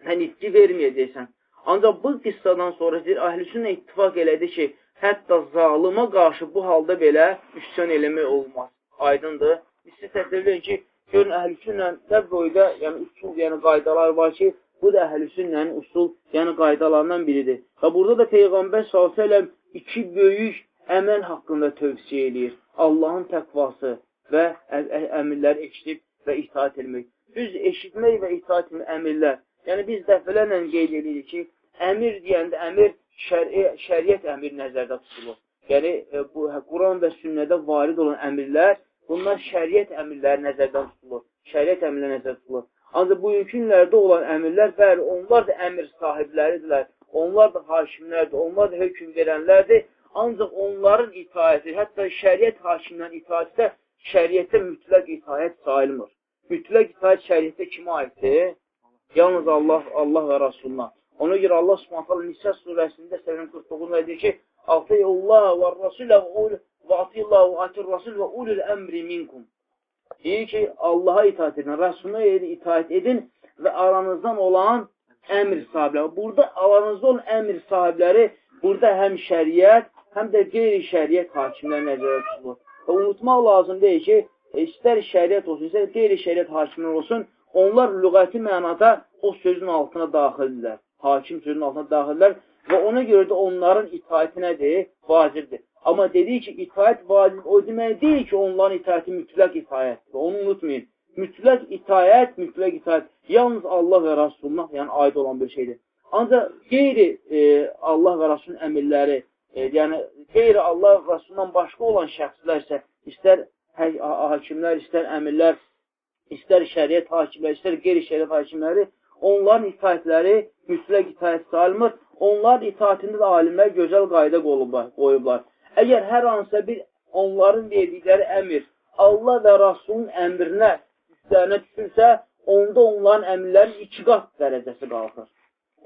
sən itki verməyəcəksən. Ancaq bu qıssadan sonra deyir, əhlüsünlə ittifaq elədi ki, hətta zalıma qarşı bu halda belə üsyan eləmək olmaz. Aydındır. Biz siz təsəvvür edin ki, görün əhlüsünlə boyda, yəni usul, yəni qaydalar var ki, bu da əhlüsünlənin usul, yəni qaydalarından biridir. Və burada da Peyğəmbər s.ə.v iki böyük əməl haqqında tövsiyə edir. Allahın təqvası və əmirləri eşidib və itaat etmək. Düz eşitmək və itaat əmirlər. Yəni, biz dəfələrlə qeyd edirik ki, əmir deyəndə əmir şəri, şəriət əmir nəzərdə tutulur. Yəni, e, bu Quran və sünnədə varid olan əmirlər, bunlar şəriət əmirləri nəzərdə tutulur. Şəriət əmirləri nəzərdə tutulur. Ancaq bugünkü günlərdə olan əmirlər, bəli, onlar da əmir sahibləridirlər. Onlar da hakimlərdir, onlar da hökm verənlərdir. Ancaq onların itaəti, hətta şəriət hakimlərin itaəti də şəriətdə mütləq itaət sayılmır mütləq itaət şəriətdə kimə aiddir? Yalnız Allah, Allah və Rasuluna. Ona görə Allah Subhanahu Nisa surəsində 49-da deyir ki: "Atiyullah və Rasulə və atiyullah və atir Rasul və ulul əmri minkum." Deyir ki, Allaha itaat edin, Rasuluna itaat edin və aranızdan olan əmr sahibləri. Burada aranızda olan əmr sahibləri burada həm şəriət, həm də qeyri-şəriət hakimləri nəzərdə tutulur. Və unutmaq lazım deyil ki, istər şəriət olsun, istər qeyri-şəriət hakimlər olsun, onlar lüğəti mənada o sözün altına daxildirlər. Hakim sözün altına daxildirlər və ona görə də onların itaəti nədir? Vacibdir. Amma dedik ki, itaət vacib o demək deyil ki, onların itaəti mütləq itaətdir. Onu unutmayın. Mütləq itaət, mütləq itaət yalnız Allah və Rasulullah, yəni aid olan bir şeydir. Ancaq qeyri e, Allah və Rasulun əmirləri, e, yəni qeyri Allah və Rasulundan başqa olan şəxslər isə istər hakimlər, istər əmirlər, istər şəriət hakimləri, istər qeyri-şəriət hakimləri, onların itaətləri mütləq itaət sayılmır. Onların itaətində də alimlər gözəl qayda qoyublar. Əgər hər hansısa bir onların verdikləri əmir Allah və Rasulun əmrinə üstlərinə düşürsə, onda onların əmrlərin iki qat dərəcəsi qalxır.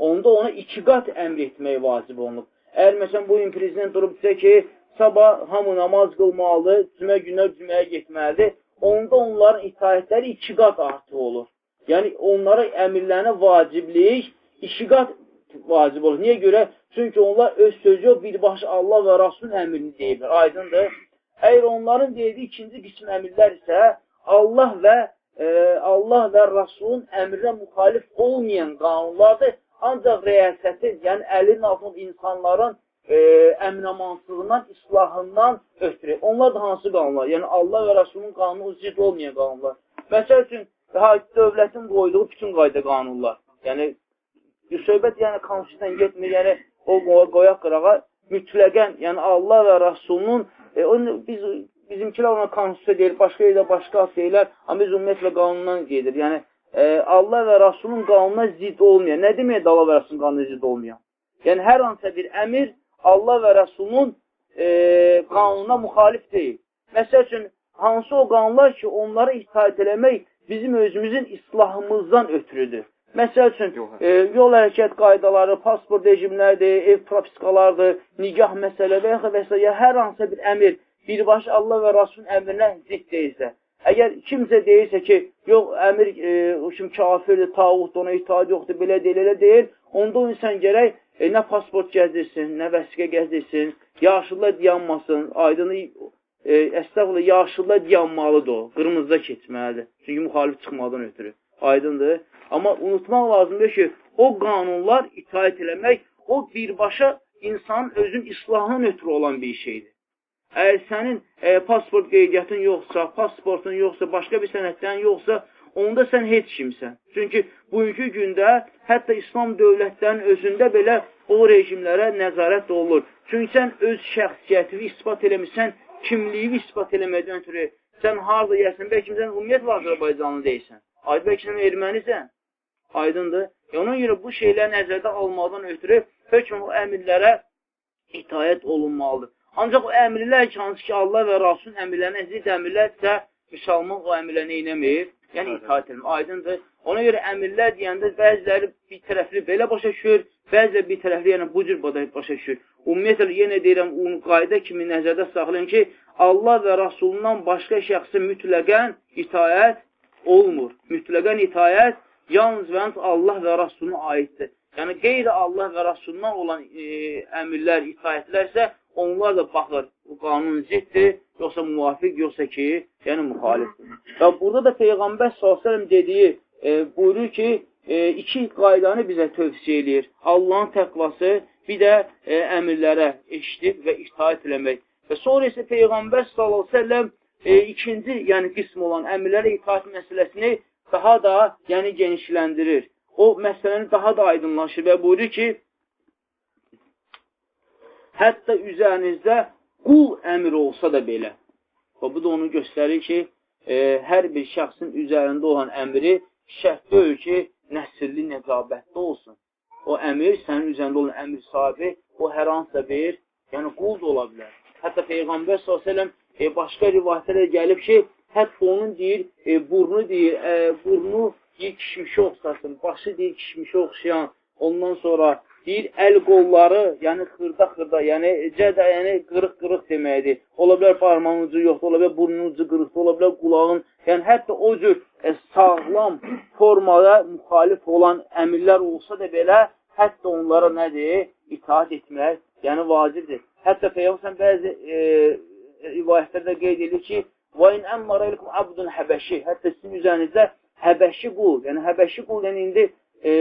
Onda ona iki qat əmr etmək vacib olunub. Əgər məsələn bu gün prezident durub desə ki, sabah hamı namaz qılmalıdır, cümə günlər cüməyə getməlidir, onda onların itaətləri iki qat artıq olur. Yəni, onlara əmirlərinə vaciblik iki qat vacib olur. Niyə görə? Çünki onlar öz sözü yox, birbaşa Allah və Rasulun əmrini deyiblər. Aydındır. Əgər onların dediyi ikinci qism əmirlər isə Allah və e, Allah və Rasulun əmrinə müxalif olmayan qanunlardır. Ancaq rəyasətin, yəni əlinin altında insanların e, əminamansızlığından, islahından ötürü. Onlar da hansı qanunlar? Yəni Allah və Rasulun qanunu zid olmayan qanunlar. Məsəl üçün, dövlətin qoyduğu bütün qayda qanunlar. Yəni, söhbət yəni konstitusiyasından getmir, yəni o qoyaq qırağa mütləqən, yəni Allah və Rasulunun, e, onu biz bizimkilər ona konstitusiya deyir, başqa yerdə başqa ad deyirlər, amma biz ümumiyyətlə qanundan gedir. Yəni, e, Allah və Rasulun qanununa zid olmayan. Nə deməkdir Allah və Rasulun qanununa zid olmayan? Yəni, hər hansısa bir əmir Allah və Rəsulun e, qanununa müxalif deyil. Məsəl üçün, hansı o qanunlar ki, onlara itaət eləmək bizim özümüzün islahımızdan ötürüdür. Məsəl üçün, e, yol hərəkət qaydaları, pasport rejimlərdir, ev propiskalardır, nigah məsələləri və və s. Ya, hər hansısa bir əmir birbaşa Allah və Rasulun əmrinə zidd deyilsə, əgər kimsə deyirsə ki, yox, əmir e, kim kafirdir, tağutdur, ona itaat yoxdur, belə deyil, elə deyil, onda o insan gərək E, nə pasport gəzdirsin, nə vəsiqə gəzdirsin, yaşıllar dayanmasın, aydını e, əstəğfurullah, yaşıllar dayanmalıdır o, qırmızıda keçməlidir. Çünki müxalif çıxmadan ötürü. Aydındır. Amma unutmaq lazımdır ki, o qanunlar itaət eləmək, o birbaşa insanın özün islahına ötürü olan bir şeydir. Əgər sənin e, pasport qeydiyyatın yoxsa, pasportun yoxsa, başqa bir sənətdən yoxsa, onda sən heç kimsən. Çünki bugünkü gündə hətta İslam dövlətlərinin özündə belə o rejimlərə nəzarət olunur. Çünki sən öz şəxsiyyətini ispat eləmirsən, kimliyi ispat eləməkdən ötürü sən harada yersən, bəlkə sən ümumiyyətlə Azərbaycanlı deyilsən. Ay, bəlkə sən ermənisən. Aydındır. E, ona görə bu şeylər nəzərdə almadan ötürü hökm o əmirlərə itayət olunmalıdır. Ancaq o əmirlər ki, hansı ki, Allah və Rasulun əmirlərinə zid əmirlərsə, müsəlman o əmirlə neynəmir? Yəni, itaət edilmir. Aydındır. Ona görə əmirlər deyəndə bəziləri bir tərəfli belə başa düşür, bəziləri bir tərəfli yəni bu cür başa düşür. Ümumiyyətlə, yenə deyirəm, qayda kimi nəzərdə saxlayın ki, Allah və Rasulundan başqa şəxsi mütləqən itayət olmur. Mütləqən itayət yalnız və yalnız Allah və Rasuluna aiddir. Yəni, qeyri Allah və Rasulundan olan e, əmirlər, itayətlərsə, onlar da baxır, bu qanun ziddir, yoxsa müvafiq, yoxsa ki, yəni müxalifdir. Və burada da Peyğəmbər s.ə.v dediyi e, buyurur ki, e, iki qaydanı bizə tövsiyə edir. Allahın təqvası, bir də e, əmirlərə eşidib və itaət eləmək. Və sonra isə Peyğəmbər s.ə.v e, ikinci, yəni qism olan əmirlərə itaət məsələsini daha da yəni genişləndirir. O məsələni daha da aydınlaşır və buyurur ki, hətta üzərinizdə qul əmri olsa da belə. Və bu da onu göstərir ki, e, hər bir şəxsin üzərində olan əmri şərt deyil ki, nəsilli nəcabətdə olsun. O əmir, sənin üzərində olan əmir sahibi, o hər hansısa bir, yəni qul da ola bilər. Hətta Peyğəmbər s.ə.v e, başqa rivayətlərə gəlib ki, hətta onun deyir, e, burnu deyir, e, burnu deyir, kişmişə oxşasın, başı deyir, kişmişə oxşayan, ondan sonra deyir, əl qolları, yəni xırda-xırda, yəni cədə, yəni qırıq-qırıq deməkdir. Ola bilər barmağın ucu yoxdur, ola bilər burnun ucu qırıqdır, ola bilər qulağın, yəni hətta o cür e, sağlam formada müxalif olan əmirlər olsa da belə, hətta onlara nədir? İtaat etmək, yəni vacibdir. Hətta Peyğəmbər bəzi e, rivayətlərdə qeyd edir ki, "Və in əmmara iləkum abdun həbəşi." Hətta sizin üzərinizdə həbəşi qul, yəni həbəşi qul yəni indi e,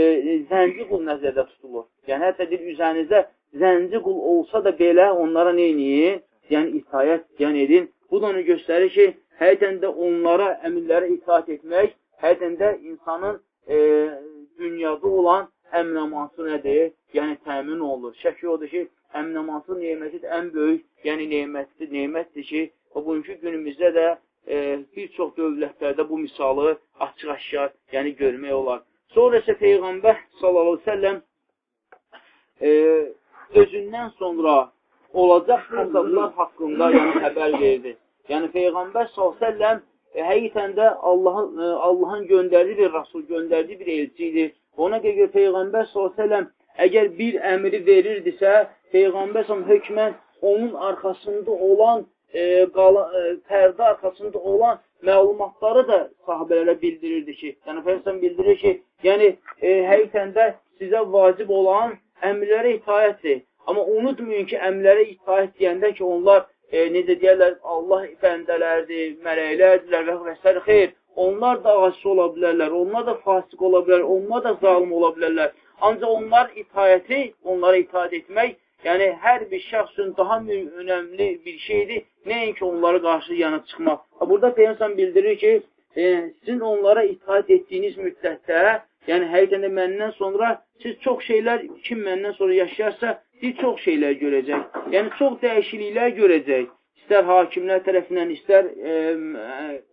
zənci qul nəzərdə tutulur. Yəni, hətta deyir, üzərinizdə zənci qul olsa da belə onlara neyniyin? Yəni, itayət yəni edin. Bu da onu göstərir ki, həqiqətən də onlara, əmirlərə itaat etmək, həqiqətən də insanın e, dünyada olan əmnaması nədir? Yəni, təmin olur. Şəki odur ki, əmnaması neyməti ən böyük, yəni neymətdir, neymətdir ki, o bugünkü günümüzdə də e, bir çox dövlətlərdə bu misalı açıq-aşkar, yəni görmək olar. Sonra isə Peyğəmbər və səlləm e, özündən sonra olacaq fəsadlar haqqında yəni xəbər verdi. Yəni Peyğəmbər s.ə.v e, həqiqətən də Allahın e, Allahın göndərdiyi bir rəsul, göndərdiyi bir elçi idi. Ona görə Peyğəmbər s.ə.v əgər bir əmri verirdisə, Peyğəmbər s.ə.v hökmən onun arxasında olan e, qala, e, pərdə arxasında olan məlumatları da sahabələrə bildirirdi ki, yəni Peyğəmbər bildirir ki, yəni e, həqiqətən də sizə vacib olan əmrlərə itaətdir. Amma unutmayın ki, əmrlərə itaət deyəndə ki, onlar e, necə deyərlər, Allah bəndələrdir, mələklərdirlər və və s. Xeyr, onlar da ağaçsı ola bilərlər, onlar da fasik ola bilər, onlar da zalim ola bilərlər. Ancaq onlar itayəti, onlara itaət etmək, yəni hər bir şəxs üçün daha önəmli bir şeydir, nəinki onlara qarşı yanıb çıxmaq. Burada Peyyəmsən bildirir ki, e, sizin onlara itaət etdiyiniz müddətdə, yəni həqiqətən də məndən sonra siz çox şeylər, kim məndən sonra yaşayarsa, bir çox şeylər görəcək. Yəni, çox dəyişikliklər görəcək. İstər hakimlər tərəfindən, istər e,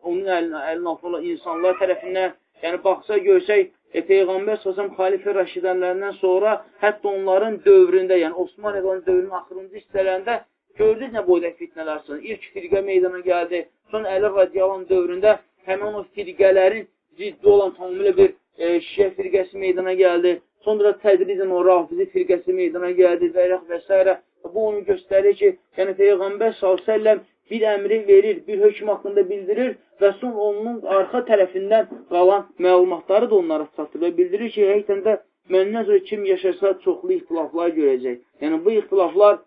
onun əlin, əlin altında olan insanlar tərəfindən. Yəni, baxsa, görsək, e, Peyğəmbər sözəm xalifə rəşidənlərindən sonra hətta onların dövründə, yəni Osman Eqanın dövrünün axırıncı hissələrində gördük nə boyda fitnələr sonra. İlk firqə meydana gəldi. Sonra Əli Radiyalan dövründə həmin o firqələrin ciddi olan tamamilə bir e, şiə firqəsi meydana gəldi. Sonra tədricən o rafizi firqəsi meydana gəldi və və s. Bu onu göstərir ki, yəni Peyğəmbər s.ə.v bir əmri verir, bir hökm haqqında bildirir və sonra onun arxa tərəfindən qalan məlumatları da onlara çatır və bildirir ki, həqiqətən də məndən sonra kim yaşarsa çoxlu ixtilaflar görəcək. Yəni bu ixtilaflar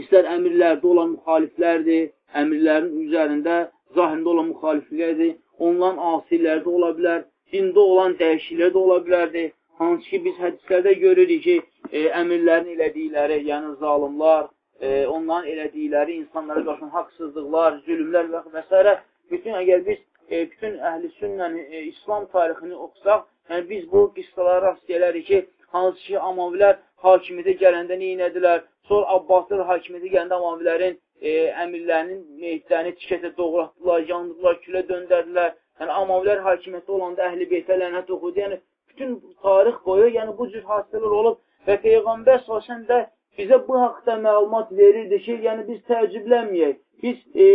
istər əmirlərdə olan müxaliflərdir, əmirlərin üzərində zahirində olan müxaliflərdir, onların asilərdə ola bilər, dində olan dəyişiklər də ola bilərdir. Hansı ki, biz hədislərdə görürük ki, e, əmirlərin elədikləri, yəni zalimlar, e, onların elədikləri insanlara qarşı haqsızlıqlar, zülümlər və, və s. Bütün, əgər biz e, bütün əhl-i sünnən e, İslam tarixini oxusaq, yəni biz bu qissalara rast gələrik ki, hansı ki, Amavilər hakimiyyətə gələndə neynədilər, sonra Abbaslar hakimiyyətə gələndə Amavilərin e, əmirlərinin meyitlərini tikətə doğratdılar, yandılar, külə döndərdilər. Yəni, Amavilər hakimiyyətdə olanda əhl-i beytə lənət oxudu. Yəni, bütün tarix boyu, yəni bu cür hadisələr olub və Peyğəmbər s.ə.v də bizə bu haqda məlumat verirdi ki, yəni biz təəccüblənməyək. Biz e,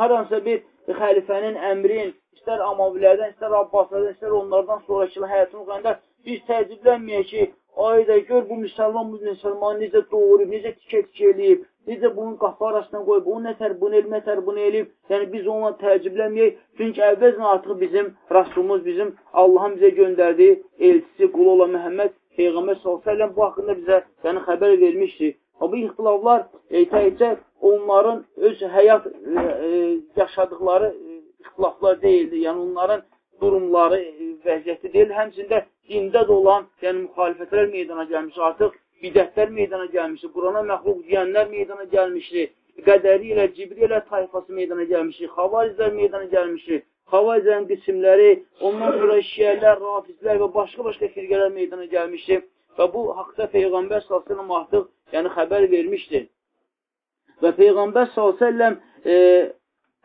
hər hansısa bir xəlifənin əmrin, istər Amavilərdən, istər Abbaslardan, istər onlardan sonraki həyatını qoyanda biz təəccüblənməyək ki, ayda gör bu müsəlman, bu müsəlman necə doğurub, necə tikə-tikə eləyib, necə bunun qapı arasına qoyub, o nətər bunu elib, nətər bunu elib. Yəni biz onunla təəccüblənməyək. Çünki əvvəlcə artıq bizim Rasulumuz, bizim Allahın bizə göndərdiyi elçisi, qulu olan Məhəmməd Peyğəmbər s.ə.v bu haqqında bizə yəni, xəbər vermişdir. O, bu ixtilaflar e, təkcə onların öz həyat e, e, yaşadıqları e, ixtilaflar deyildi. Yəni onların durumları, e, vəziyyəti deyil. Həmçində dində də olan yəni, müxalifətlər meydana gəlmiş. Artıq bidətlər meydana gəlmişdir, Qurana məxluq deyənlər meydana gəlmişdir, qədəri ilə, cibri ilə tayfası meydana gəlmişdir, xavarizlər meydana gəlmişdir, xavarizlərin qismləri, ondan sonra şiyələr, rafizlər və başqa-başqa firqələr meydana gəlmişdir və bu haqda Peyğəmbər s.ə.v artıq yəni xəbər vermişdir. Və Peyğəmbər s.ə.v e,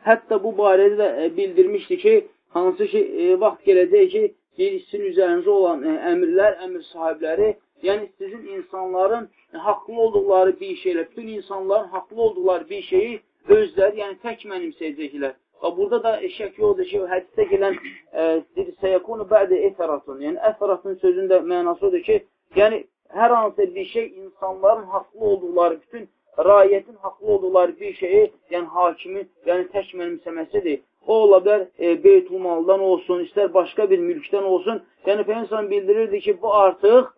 hətta bu barədə də e, bildirmişdi ki, hansı ki, e, vaxt gələcək ki, bir sizin üzərinizə olan e, əmirlər, əmir sahibləri Yəni sizin insanların haqlı olduqları bir şeylə, bütün insanların haqlı olduqları bir şeyi özləri, yəni tək mənimsəyəcəklər. Və burada da şək yoxdur ki, hədisdə gələn e, səyəkunu bə'də əsəratun, yəni əsəratın sözün də mənası odur ki, yəni hər hansı bir şey insanların haqlı olduqları, bütün rayətin haqlı olduqları bir şeyi, yəni hakimin, yəni tək mənimsəməsidir. O ola bilər e, beytulmaldan olsun, istər başqa bir mülkdən olsun. Yəni Peygəmbər bildirirdi ki, bu artıq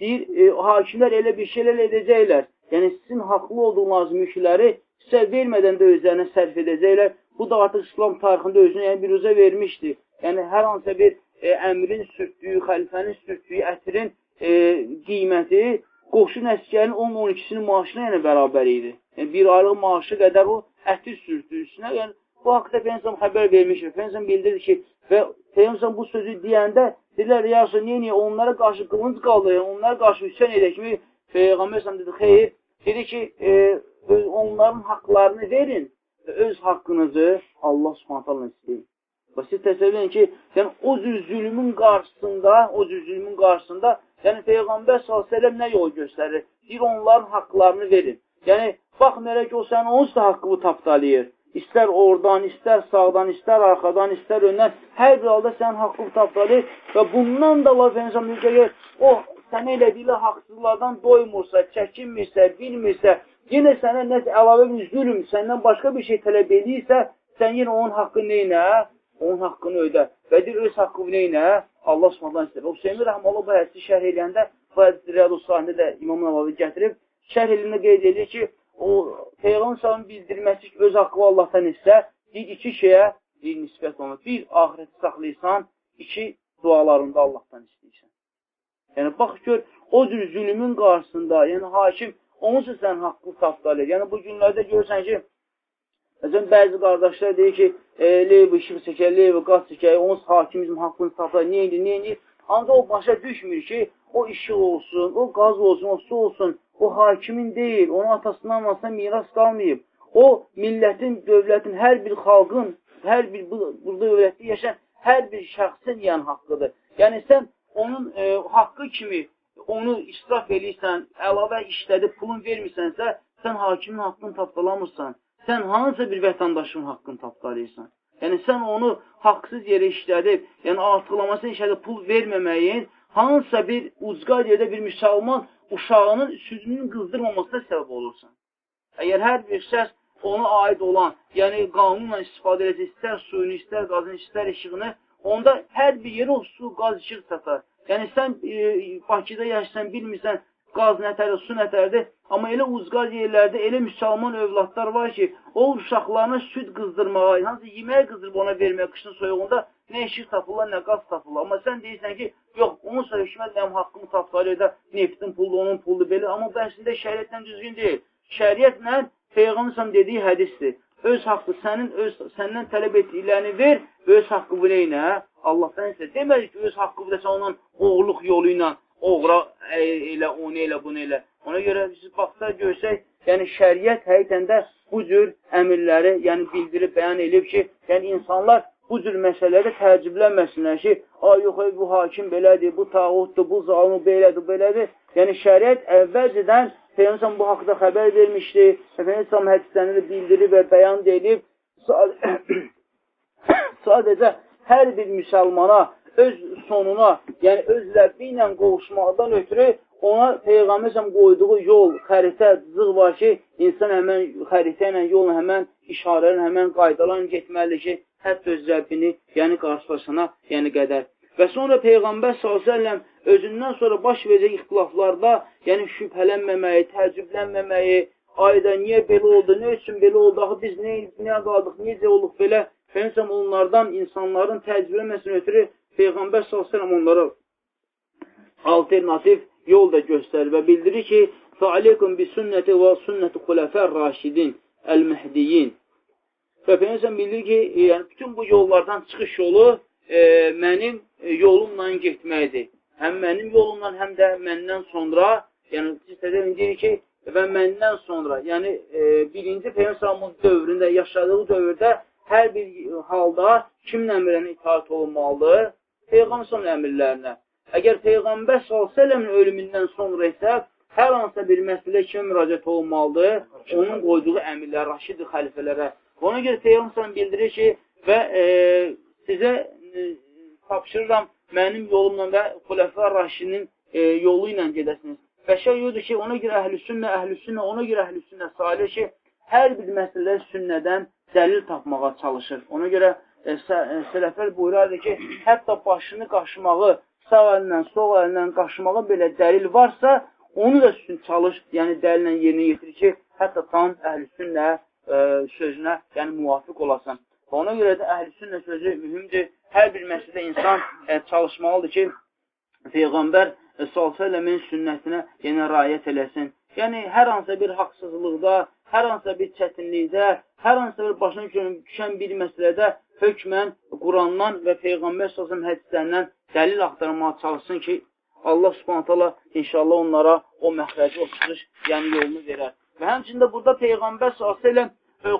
deyir, e, hakimlər elə bir şeylər edəcəklər. Yəni, sizin haqlı olduğunuz mülkləri sizə vermədən də özlərinə sərf edəcəklər. Bu da artıq İslam tarixində özünə yəni, bir üzə vermişdir. Yəni, hər hansısa bir e, əmrin sürtdüyü, xəlifənin sürtdüyü ətirin e, qiyməti qoşun əskərin 10-12-sinin maaşına yəni bərabər idi. Yəni, bir aylıq maaşı qədər o ətir sürtdüyüsünə. Yəni, bu haqda Peygəmbər xəbər vermişdir. Peygəmbər bildirdi ki, və Peygəmbər bu sözü deyəndə Dedilər, ya niyə, niyə onlara qarşı qılınc qaldırır, onlara qarşı üsyan edək kimi Peyğəmbər səhəm dedi, xeyr, dedi ki, e, onların haqlarını verin və öz haqqınızı Allah subhanətələ istəyin. Və siz təsəvvür edin ki, yəni o cür zülmün qarşısında, o cür zülmün qarşısında, yəni Peyğəmbər s.ə.v nə yol göstərir? Deyir, onların haqqlarını verin. Yəni, baxmayaraq ki, o sənin onsuz da haqqını tapdalayır. İstər oradan, istər sağdan, istər arxadan, istər öndən, hər bir halda sənin haqqını tapdalayır və bundan da Allah Fənisəm deyir, o sənə elədiyilə haqsızlardan doymursa, çəkinmirsə, bilmirsə, yenə sənə nəsə əlavə bir zülüm, səndən başqa bir şey tələb edirsə, sən yenə onun haqqını neynə? Onun haqqını ödə. Və deyir, öz haqqını neynə? Allah Subhanahu istəyir. O Hüseymin Rəhmələ bu hədisi şərh eləyəndə, bu hədisi Riyadus Salihində də İmam Nəvavi gətirib, şərh elində qeyd edir ki, o Peyğəmbər sallallahu bildirməsi ki, öz haqqı Allahdan isə bir iki şeyə bir nisbət olunur. Bir, ahirəti saxlayırsan, iki, dualarında Allahdan istəyirsən. Yəni, bax gör, o cür zülümün qarşısında, yəni hakim onun üçün sən haqqı tapdalir. Yəni, bu günlərdə görürsən ki, Məsələn, bəzi qardaşlar deyir ki, e, leyvi işib çəkər, leyvi qaz çəkər, onun hakim bizim haqqını tapdalir, niyə indi, niyə indi? Ancaq o başa düşmür ki, o işıq olsun, o qaz olsun, o su olsun, o hakimin deyil, onun atasından anasına miras qalmayıb. O, millətin, dövlətin, hər bir xalqın, hər bir bu, burada dövlətdə yaşayan hər bir şəxsin yəni haqqıdır. Yəni, sən onun e, haqqı kimi onu israf eləyirsən, əlavə işlədib pulun vermirsənsə, sən hakimin haqqını tapdalamırsan. Sən hansısa bir vətəndaşın haqqını tapdalayırsan. Yəni, sən onu haqsız yerə işlədib, yəni artıqlamasını işlədib pul verməməyin, hansısa bir ucqar yerdə bir müsəlman uşağının südünün qızdırmamasına səbəb olursan. Əgər hər bir şəxs ona aid olan, yəni qanunla istifadə edəcək, istər suyunu, istər qazını, istər işığını, onda hər bir yerə o su, qaz, işıq satar. Yəni sən e, Bakıda yaşasan, bilmirsən, qaz nətərdir, su nətərdir, amma elə uzqaz yerlərdə elə müsəlman övladlar var ki, o uşaqlarına süd qızdırmağa, hansı yemək qızdırıb ona verməyə qışın soyuğunda nə işıq tapırlar, nə qaz tapırlar. Amma sən deyirsən ki, yox, onun hökumət mənim haqqımı tapdalı edə, neftin pullu, onun pullu belə, amma bu əslində şəriətlə düzgün deyil. Şəriətlə Peyğəmbər dediyi hədisdir. Öz haqqı sənin öz səndən tələb etdiklərini ver, öz haqqı bu neynə? Allahdan isə demədi ki, öz haqqı bu da sən onun oğurluq yolu ilə oğra elə, onu elə, bunu elə. Ona görə biz baxsa görsək, yəni şəriət həqiqətən də bu cür əmirləri, yəni bildirib bəyan edib ki, yəni insanlar bu cür məsələlərdə təəccüblənməsinlər ki, ay yox, ey, bu hakim belədir, bu tağutdur, bu zalımı belədir, belədir. Yəni, şəriət əvvəlcədən Peyyəmsən bu haqda xəbər vermişdi, Efendimiz hədislərini bildirib və bəyan edib, sadəcə hər bir müsəlmana öz sonuna, yəni öz Rəbbi ilə qovuşmaqdan ötürü ona Peyğəmbər qoyduğu yol, xəritə, zığ var ki, insan həmən xəritə ilə, yolla həmən işarələ, həmən qaydalarla getməlidir ki, hətta öz Rəbbini, yəni qarşılaşana, yəni qədər. Və sonra Peyğəmbər s.ə.v özündən sonra baş verəcək ixtilaflarda, yəni şübhələnməməyi, təəccüblənməməyi, ayda niyə belə oldu, nə üçün belə oldu, axı biz nə, nə qaldıq, necə olduq belə, Fənsəm onlardan insanların təəccüblənməsinə ötürü Peyğəmbər s.ə.v onlara alternativ yol da göstərir və bildirir ki, فَعَلَيْكُمْ بِسُنَّةِ وَسُنَّةِ خُلَفَى الرَّاشِدِينَ الْمَهْدِيِّينَ Və Peyyəmsən bilir ki, e, yəni, bütün bu yollardan çıxış yolu e, mənim e, yolumla getməkdir. Həm mənim yolumla, həm də məndən sonra, yəni istədəm deyir ki, və məndən sonra, yəni e, birinci Peyyəmsəmin dövründə, yaşadığı dövrdə hər bir halda kimin əmrlərinə itaat olunmalıdır? Peyğəmbər əmrlərinə. Əgər Peyğəmbər s.ə.v-in ölümündən sonra isə hər hansısa bir məsələ kimə müraciət olunmalıdır? Onun qoyduğu əmirlər, raşid xəlifələrə. Ona görə Peyğəmbər bildirir ki, və e, sizə e, tapşırıram mənim yolumla və xuləfə Raşinin e, yolu ilə gedəsiniz. Şey yoxdur ki, ona görə əhlüsünnə, əhlüsünnə, ona görə əhlüsünnə salih ki, hər bir məsələ sünnədən dəlil tapmağa çalışır. Ona görə sələflər buyurardı ki, hətta başını qaşımağı sağ əlindən, sol əlindən qaşımağa belə dəlil varsa, onu da çalış, yəni dəlillə yerinə yetirir ki, hətta tam əhlüsünnə ə, sözünə, yəni müvafiq olasan. Və ona görə də əhl-i sözü mühümdür. Hər bir məsələ insan ə, çalışmalıdır ki, Peyğəmbər s.ə.v-in sünnətinə yenə rayət eləsin. Yəni, hər hansısa bir haqsızlıqda, hər hansısa bir çətinlikdə, hər hansısa bir başına düşən bir məsələdə hökmən Qurandan və Peyğəmbər s.ə.v hədislərindən dəlil axtarmağa çalışsın ki, Allah subhanətələ inşallah onlara o məxrəci, o çıxış, yəni yolunu verər. Və həmçində burada Peyğəmbər s.ə.v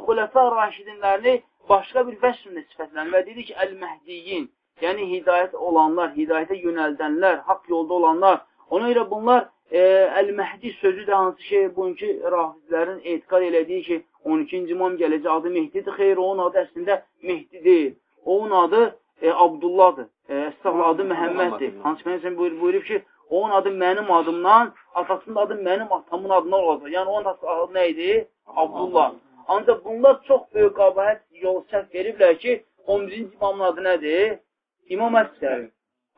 xuləfə raşidinlərini başqa bir vəsmlə sifətlənir və dedi ki, əl-məhdiyin, yəni hidayət olanlar, hidayətə yönəldənlər, haqq yolda olanlar. Ona görə bunlar e, Əl-Məhdi sözü də hansı ki, bugünkü rafizlərin etiqad elədiyi ki, 12-ci imam gələcək adı Mehdidir. Xeyr, onun adı əslində Mehdi deyil. Onun adı e, Abdullahdır. E, Estağfurullah, adı Məhəmməddir. Hansı Peyğəmbər buyur, buyurub ki, onun adı mənim adımdan, atasının adı mənim atamın adından olacaq. Yəni onun adı nə idi? Abdullah. Ancaq bunlar çox böyük qabahət yol səhv veriblər ki, 11-ci imamın adı nədir? İmam Əsgər.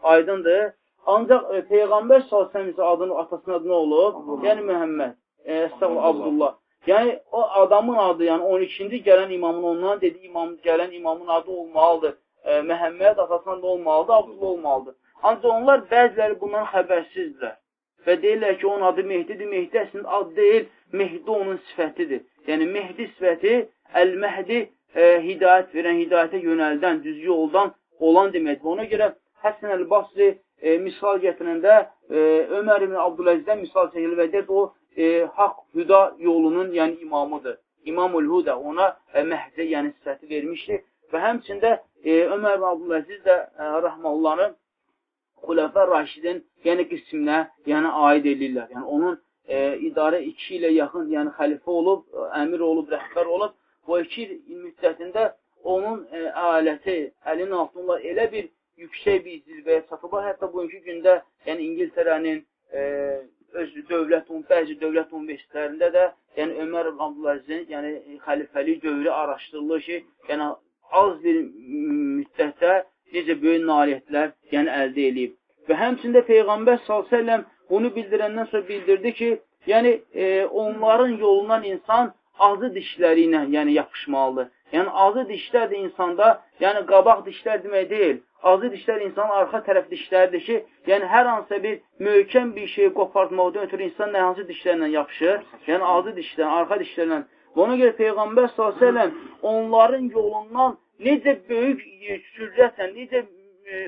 Aydındır. Ancaq e, Peyğəmbər s.ə.v adını, atasının adı nə olub? Yəni Məhəmməd. E, Abdullah. Yəni o adamın adı, yəni 12-ci gələn imamın ondan dediyi imam gələn imamın adı olmalıdır. E, Məhəmməd atasının adı olmalıdır, Abdullah olmalıdır. Ancaq onlar bəziləri bundan xəbərsizdirlər. Və deyirlər ki, onun adı Mehdidir. Mehdi əslində ad deyil, Mehdi onun sifətidir. Yəni Mehdi sifəti Əl-Məhdi e, hidayət verən, hidayətə yönəldən, düz yoldan olan deməkdir. Ona görə Həsən Əl-Basri e, misal gətirəndə e, Ömər ibn Abdüləzizdən misal çəkilir və deyir o e, haqq hüda yolunun yəni imamıdır. İmamul Huda ona e, məhzə yəni sifəti vermişdir və həmçində e, Ömər ibn Abdüləziz də e, rəhməllahını Xulafə Raşidin yəni qisminə yəni aid edirlər. Yəni onun e, idarə iki ilə yaxın yəni xəlifə olub, əmir olub, rəhbər olub. Bu iki il müddətində onun e, aləti əlinin altında elə bir yüksək bir zirvəyə çatıblar. Hətta bugünkü gündə, yəni İngiltərənin e, öz dövlət, bəzi dövlət universitetlərində də, yəni Ömər Abdülazizin, yəni xəlifəlik dövrü araşdırılır ki, yəni az bir müddətdə necə böyük nailiyyətlər yəni əldə edib. Və həmçində Peyğəmbər s.ə.v bunu bildirəndən sonra bildirdi ki, yəni e, onların yolundan insan azı dişləri ilə yəni yapışmalıdır. Yəni azı dişlər də insanda, yəni qabaq dişlər demək deyil. Azı dişlər insanın arxa tərəf dişləridir ki, yəni hər hansısa bir möhkəm bir şeyi qopartmaqdan ötürü insan nə hansı dişlərlə yapışır? Yəni azı dişlərlə, arxa dişlərlə. Ona görə Peyğəmbər s.ə.v onların yolundan necə böyük sürətlə, necə e,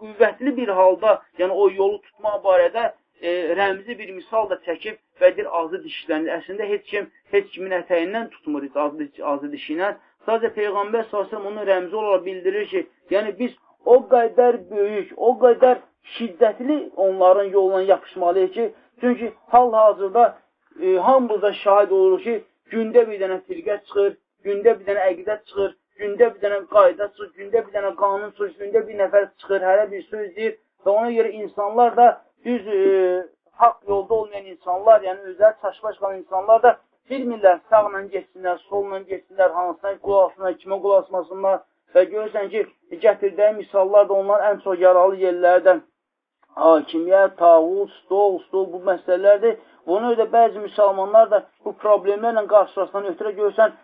qüvvətli bir halda, yəni o yolu tutmaq barədə e, rəmzi bir misal da çəkib və deyir azı dişlənir. Əslində heç kim, heç kimin ətəyindən tutmur azı, azı dişi ilə. Sadəcə Peyğəmbər s.ə.v onun rəmzi olaraq bildirir ki, yəni biz o qədər böyük, o qədər şiddətli onların yoluna yapışmalıyıq ki, çünki hal-hazırda e, hamımızda şahid oluruq ki, gündə bir dənə firqə çıxır, gündə bir dənə əqidə çıxır, gündə bir dənə qayda çıxır, gündə bir dənə qanun çıxır, gündə bir nəfər çıxır, hərə bir söz deyir və ona görə insanlar da düz e, haqq yolda olmayan insanlar, yəni özləri çaşbaş qalan insanlar da bilmirlər, sağla geçsinlər, solla geçsinlər, hansına qulaq kimə qulaq asmasınlar, Və görürsən ki, gətirdiyi misallar da onlar ən çox yaralı yerlərdən hakimiyyət, tağut, stol, stol bu məsələlərdir. Buna görə bəzi müsəlmanlar da bu problemlərlə qarşılaşdan ötürə görsən,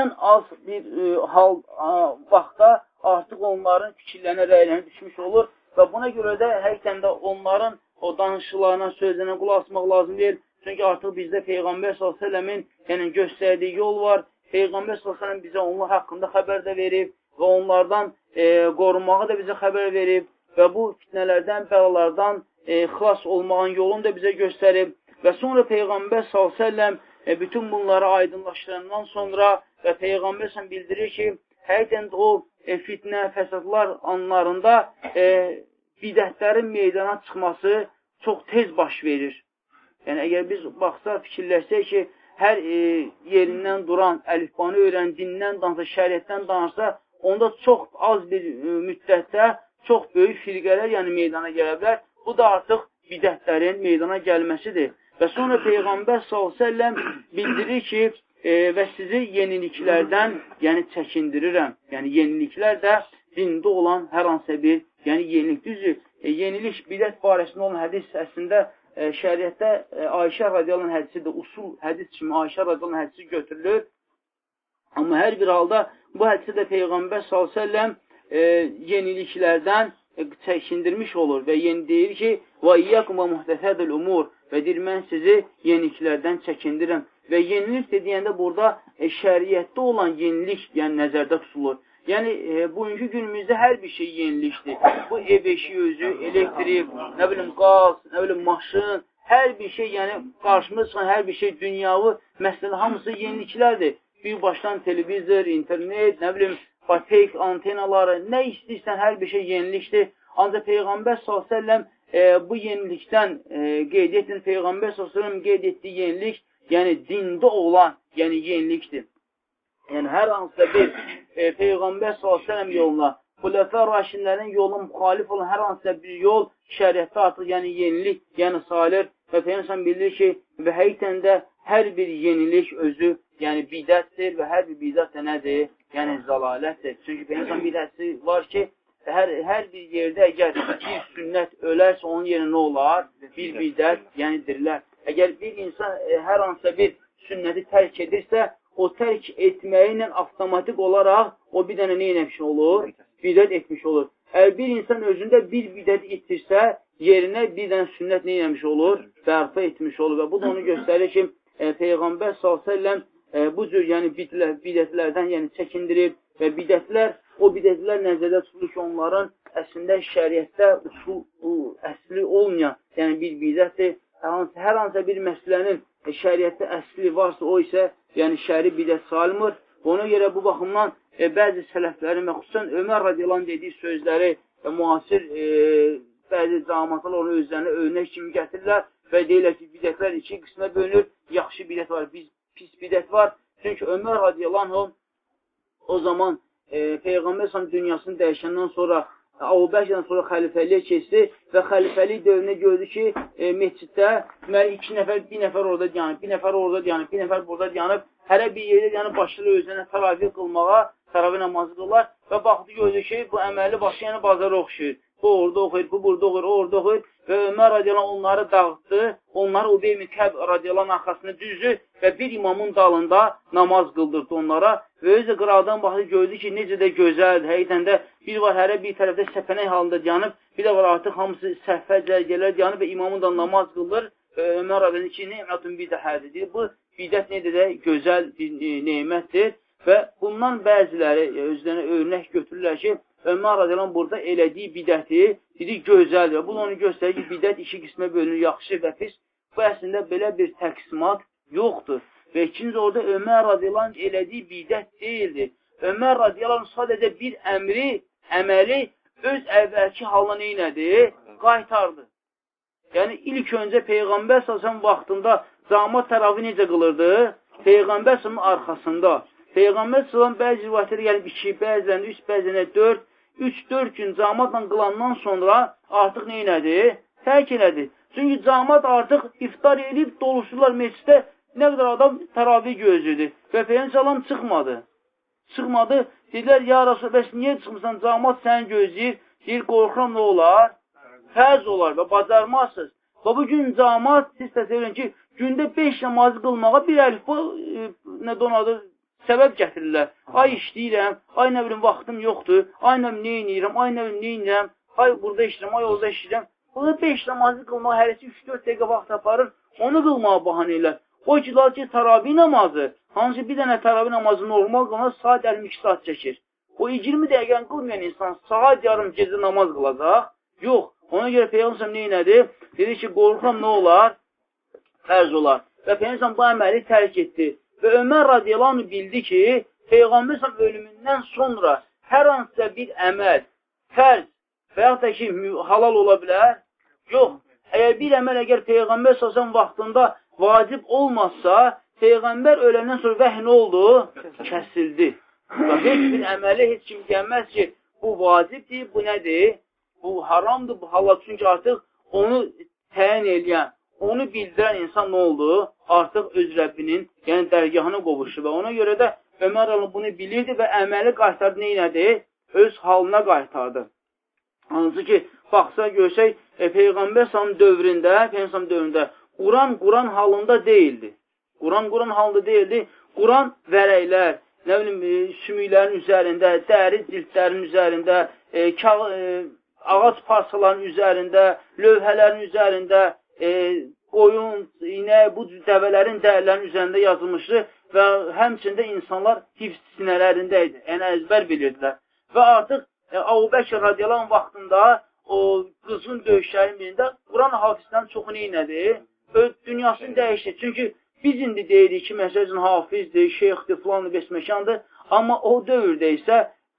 ən az bir e, hal a, vaxtda artıq onların fikirlərinə, rəylərinə düşmüş olur və buna görə də həqiqətən də onların o danışıqlarına, sözlərinə qulaq asmaq lazım deyil. Çünki artıq bizdə Peyğəmbər s.ə.v-in yəni, göstərdiyi yol var. Peyğəmbər s.ə.v bizə onlar haqqında xəbər də verib və onlardan e, qorunmağı da bizə xəbər verib və bu fitnələrdən, bəlalardan e, xilas olmağın yolunu da bizə göstərib və sonra Peyğəmbər s.ə.v e, bütün bunları aydınlaşdırandan sonra və Peyğəmbər s.ə.v bildirir ki, həqiqən o e, fitnə, fəsadlar anlarında e, bidətlərin meydana çıxması çox tez baş verir. Yəni, əgər biz baxsaq, fikirləşsək ki, hər e, yerindən duran, əlifbanı öyrən, dindən dansa, şəriətdən dansa, onda çox az bir e, müddətdə çox böyük firqələr, yəni meydana gələ bilər. Bu da artıq bidətlərin meydana gəlməsidir. Və sonra Peyğəmbər s.ə.v bildirir ki, e, və sizi yeniliklərdən, yəni çəkindirirəm. Yəni yeniliklər də dində olan hər hansı bir, yəni yenilik düzdür. E, yenilik bidət barəsində olan hədis əslində e, şəriətdə e, Ayşə radiyalının hədisidir. Usul hədis kimi Ayşə radiyalının hədisi götürülür. Amma hər bir halda Bu hədisdə Peyğəmbər s.ə.v e, yeniliklərdən e, çəkindirmiş olur və yeni deyir ki, və iyyəkum və muhtəsədül umur və deyir, mən sizi yeniliklərdən çəkindirəm. Və yenilik dediyəndə burada e, şəriətdə olan yenilik yəni nəzərdə tutulur. Yəni, e, bugünkü günümüzdə hər bir şey yenilikdir. Bu ev eşi özü, elektrik, nə bilim, qaz, nə bilim, maşın, hər bir şey, yəni qarşımıza çıxan hər bir şey dünyavi məsələ hamısı yeniliklərdir. Bir başdan televizor, internet, nə bilim, batek, antenaları, nə istəyirsən, hər bir şey yenilikdir. Ancaq Peyğəmbər s.ə.v e, bu yenilikdən e, qeyd etdin, Peyğəmbər s.ə.v qeyd etdiyi yenilik, yəni dində olan, yəni yenilikdir. Yəni, hər hansısa bir e, Peyğəmbər s.ə.v yoluna, xuləfə raşinlərin yoluna müxalif olan hər hansısa bir yol şəriətdə artıq yəni yenilik, yəni sayılır və Peyyəmsən bilir ki, və həqiqətən də hər bir yenilik özü yəni bidətdir və hər bir bidət də nədir? Yəni zəlalətdir. Çünki Peyyəmsən bidəti var ki, hər, hər bir yerdə əgər bir sünnət ölərsə, onun yerinə nə olar? Bir bidət, yəni dirilər. Əgər bir insan e, hər hansısa bir sünnəti tərk edirsə, o tərk etməyi ilə avtomatik olaraq o bir dənə nə etmiş olur? Bidət etmiş olur. Əgər bir insan özündə bir bidət itirsə, yerinə bir dənə sünnət nə etmiş olur? Bərpa etmiş olur. Və bu da onu göstərir ki, e, Peyğəmbər s.ə.v e, bu cür yəni bidətlərdən yəni çəkindirib və bidətlər, o bidətlər nəzərdə tutulur ki, onların əslində şəriətdə usul, əsli olmayan, yəni bir bidətdir. Hər hansı, hər hansısa bir məsələnin e, şəriətdə əsli varsa, o isə yəni şəri bidət salmır. Ona görə bu baxımdan e, bəzi sələflərin və xüsusən Ömər radiyalan dediyi sözləri və müasir e, bəzi camatlar onu özlərinə övnək kimi gətirirlər və deyirlər ki, bidətlər iki qismə bölünür. Yaxşı bidət var, biz, pis bidət var. Çünki Ömər radiyalan o zaman e, Peyğəmbər dünyasını dəyişəndən sonra Əbu Bəkirdən sonra xəlifəliyə keçdi və xəlifəlik dövrünə gördü ki, e, mesciddə deməli, iki nəfər, bir nəfər orada dayanıb, bir nəfər orada dayanıb, bir nəfər burada dayanıb, hərə bir yerdə yəni başlayır özünə təravih qılmağa, təravih namazı qılar və baxdı gördü ki, bu əməli başı yəni bazara oxşuyur. Bu orada oxuyur, bu burada oxuyur, o orada oxuyur və Ömər radiyalan onları dağıtdı, onları Ubeymi Kəb radiyalan arxasını düzdü və bir imamın dalında namaz qıldırdı onlara və özü də qıraqdan baxdı, gördü ki, necə də gözəldir. Həqiqətən də bir var hərə bir tərəfdə səpənək halında yanıb, bir də var artıq hamısı səhvə cərgələr yanıb və imamın da namaz qılır. Ömər rəbinin ki, nemətun bidəhədir. Deyir, bu bidət necə də gözəl bir e, nemətdir və bundan bəziləri e, özlərinə örnək götürürlər ki, Ömər rəzələn burada elədiyi bidəti, dedi, gözəldir. Bu onu göstərir ki, bidət iki qismə bölünür, yaxşı və pis. Bu əslində belə bir təqsimat yoxdur. Və ikinci orada Ömər rəzələn elədiyi bidət deyildir. Ömər rəzələn sadəcə bir əmri, əməli öz əvvəlki halına neynədi? Qaytardı. Yəni, ilk öncə Peyğəmbər səsən vaxtında zamat tərəfi necə qılırdı? Peyğəmbər səsən arxasında. Peyğəmbər səsən bəzi rivayətləri gəlib 2, bəzən 3, bəzən 4, 3-4 gün camatla qılandan sonra artıq neynədi? Tərk elədi. Çünki camat artıq iftar edib doluşurlar mesciddə nə qədər adam təravih gözlüdür. Və Peyyən salam çıxmadı. Çıxmadı. Dedilər, ya Rasul, bəs niyə çıxmısan? Camat səni gözləyir. Deyir, qorxuram nə olar? Fərz olar və bacarmazsınız. Və bu gün camat, siz təsəvvür ki, gündə 5 namazı qılmağa bir əlifba, e, nə donadır, səbəb gətirirlər. Ay işləyirəm, ay nə bilim vaxtım yoxdur, ay nə bilim nə edirəm, ay nə bilim nə edirəm, ay burada işləyirəm, ay orada işləyirəm. Burada 5 namazı qılmaq hərəsi 3-4 dəqiqə vaxt aparır, onu qılmağa bahanə elər. O ki, lakin təravi namazı, hansı bir dənə təravi namazı normal qılmaq saat 52 saat çəkir. O 20 dəqiqəni qılmayan insan saat yarım gecə namaz qılacaq. Yox, ona görə Peyğəmbər nə elədi? Dedi ki, qorxuram nə olar? Fərz olar. Və Peyğəmbər bu əməli tərk etdi. Və Ömər radiyalanu bildi ki, Peyğəmbər ölümündən sonra hər hansısa bir əməl, fərz və yaxud da ki, halal ola bilər? Yox. Əgər bir əməl əgər Peyğəmbər səsən vaxtında vacib olmazsa, Peyğəmbər öləndən sonra vəh nə oldu? Kəsildi. Və heç bir əməli heç kim gəlməz ki, bu vacibdir, bu nədir? Bu haramdır, bu halal. Çünki artıq onu təyin eləyən, onu bildirən insan nə oldu? Artıq öz Rəbbinin, yəni dərgahına qovuşdu və ona görə də Ömər Allah bunu bilirdi və əməli qaytardı neynədi? Öz halına qaytardı. Hansı ki, baxsa görsək, e, Peyğəmbər salın dövründə, Peyğəmbər dövründə Quran Quran halında deyildi. Quran Quran halında deyildi. Quran vərəklər, nə bilim, e, sümüklərin üzərində, dəri cildlərin üzərində, e, kağ, e, ağac parçalarının üzərində, lövhələrin üzərində, e, qoyun, inək, bu dəvələrin dəyərlərinin üzərində yazılmışdı və həmçində insanlar hifz sinələrində idi, yəni əzbər bilirdilər. Və artıq e, Əbu Bəkir radiyalan vaxtında o qızın döyüşlərin birində Quran hafizlərin çoxu neynədi? Öz dünyasını dəyişdi. Çünki Biz indi deyirik ki, məsələn, hafizdir, şeyxdir, filandır, besməkandır. Amma o dövrdə isə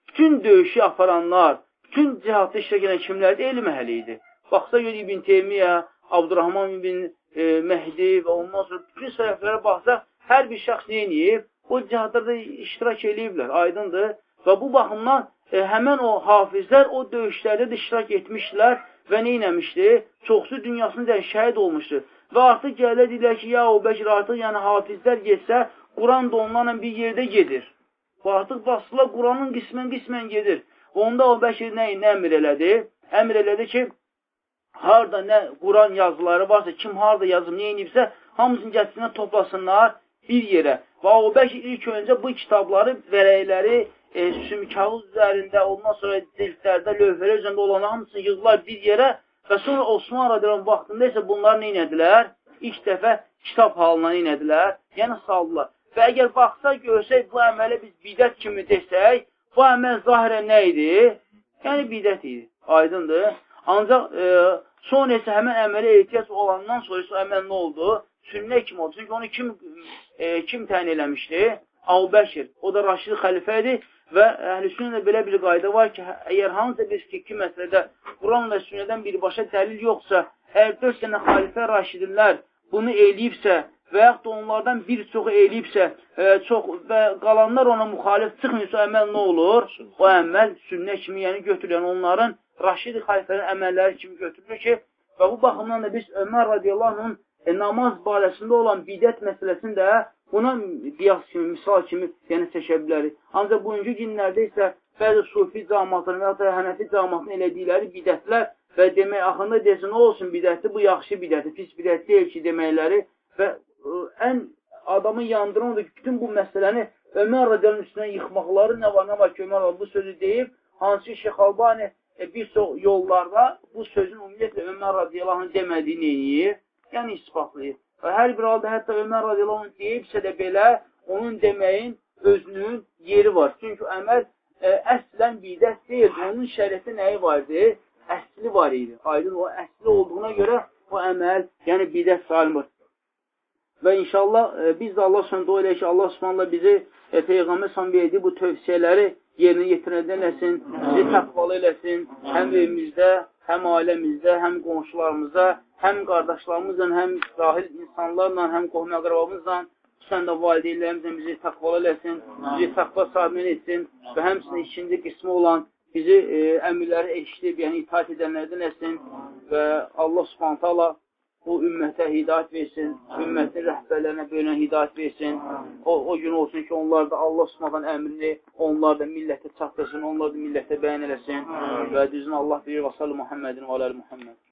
bütün döyüşü aparanlar, bütün cihatda iştirak edən kimlərdir? Elm əhli idi. Baxsa gör İbn Teymiyyə, Abdurrahman ibn e, Məhdi və ondan sonra bütün sələflərə baxsaq, hər bir şəxs neyiniyib? O cihadlarda iştirak eləyiblər, aydındır. Və bu baxımdan e, həmən o hafizlər o döyüşlərdə də iştirak etmişlər və neynəmişdi? Çoxsu dünyasını da şəhid olmuşdu. Və artıq gələ deyilər ki, ya o Bəkir artıq yəni hafizlər getsə, Quran da onlarla bir yerdə gedir. Və artıq basıla Quranın qismən qismən gedir. Onda o Bəkir nə, nə əmr elədi? Əmr elədi ki, harada nə Quran yazıları varsa, kim harada yazıb, nə inibsə, hamısını gətirsinə toplasınlar bir yerə. Və o Bəkir ilk öncə bu kitabları, vərəkləri, e, sümkağız üzərində, ondan sonra diltlərdə, lövhələr üzərində olanı hamısını yığdılar bir yerə Və sonra Osman radiyallahu vaxtında isə bunlar nə inədilər? İlk dəfə kitab halına inədilər, yəni saldılar. Və əgər baxsa görsək, bu əmələ biz bidət kimi desək, bu əməl zahirən nə idi? Yəni bidət idi, aydındır. Ancaq e, sonra isə həmən əmələ ehtiyac olandan sonra isə əməl nə oldu? Sünnə kimi oldu. Çünki onu kim, e, kim təyin eləmişdi? Əbubəkir. O da Raşid xəlifədir Və əhlüsünnədə belə bir qayda var ki, əgər hansısa bir fikri məsələdə Quran və sünnədən birbaşa dəlil yoxsa, əgər dörd sənə xalifə raşidinlər bunu eləyibsə və yaxud da onlardan bir çoxu eləyibsə e, çox, və qalanlar ona müxalif çıxmıyorsa, əməl nə olur? O əməl sünnə kimi yəni götürülür. Yəni onların raşid xalifələrin əməlləri kimi götürülür ki, və bu baxımdan da biz Ömər radiyallahu anh e, namaz barəsində olan bidət məsələsini də Buna qiyas kimi, misal kimi yəni çəkə bilərik. Ancaq bugünkü günlərdə isə bəzi sufi cəmatının və ya hənəfi cəmatının elədikləri bidətlər və demək, axında desin, olsun bidəti, bu yaxşı bidəti, pis bidət deyil ki, deməkləri və ə, e, ən adamı yandıran odur ki, bütün bu məsələni Ömər radiyalın üstünə yıxmaqları nə var, nə var ki, Ömər bu sözü deyib, hansı ki, Şeyx Albani e, bir çox yollarda bu sözün ümumiyyətlə Ömər radiyalın demədiyini eləyir, yəni isbatlayır. Və hər bir halda hətta Ömər radiyallahu deyibsə də belə, onun deməyin özünün yeri var. Çünki əməl e, əslən bidət deyil, onun şəriəti nəyi vardı? Əsli var idi. Aydın o əsli olduğuna görə bu əməl, yəni bidət sayılmır. Və inşallah e, biz də Allah sonra dua eləyək ki, Allah subhanallah bizi e, Peyğəmbər verdiyi bu tövsiyələri yerinə yetirədən eləsin, bizi təqvalı eləsin, həm evimizdə, həm ailəmizdə, həm qonşularımızda, həm qardaşlarımızla, həm dahil insanlarla, həm qohum əqrabamızla, sən də valideynlərimizlə bizi təqval eləsin, bizi təqva sahimin etsin və həmsinin ikinci qismi olan bizi e, əmirləri eşidib, yəni itaat edənlərdən etsin və Allah subhanət hala bu ümmətə hidayət versin, ümmətin rəhbərlərinə böyünə hidayət versin. O, o gün olsun ki, onlar da Allah subhanət əmrini, onlar da millətə çatdırsın, onlar da millətə bəyan eləsin və düzün Allah bilir və sallı Muhammedin və aləli Muhammed.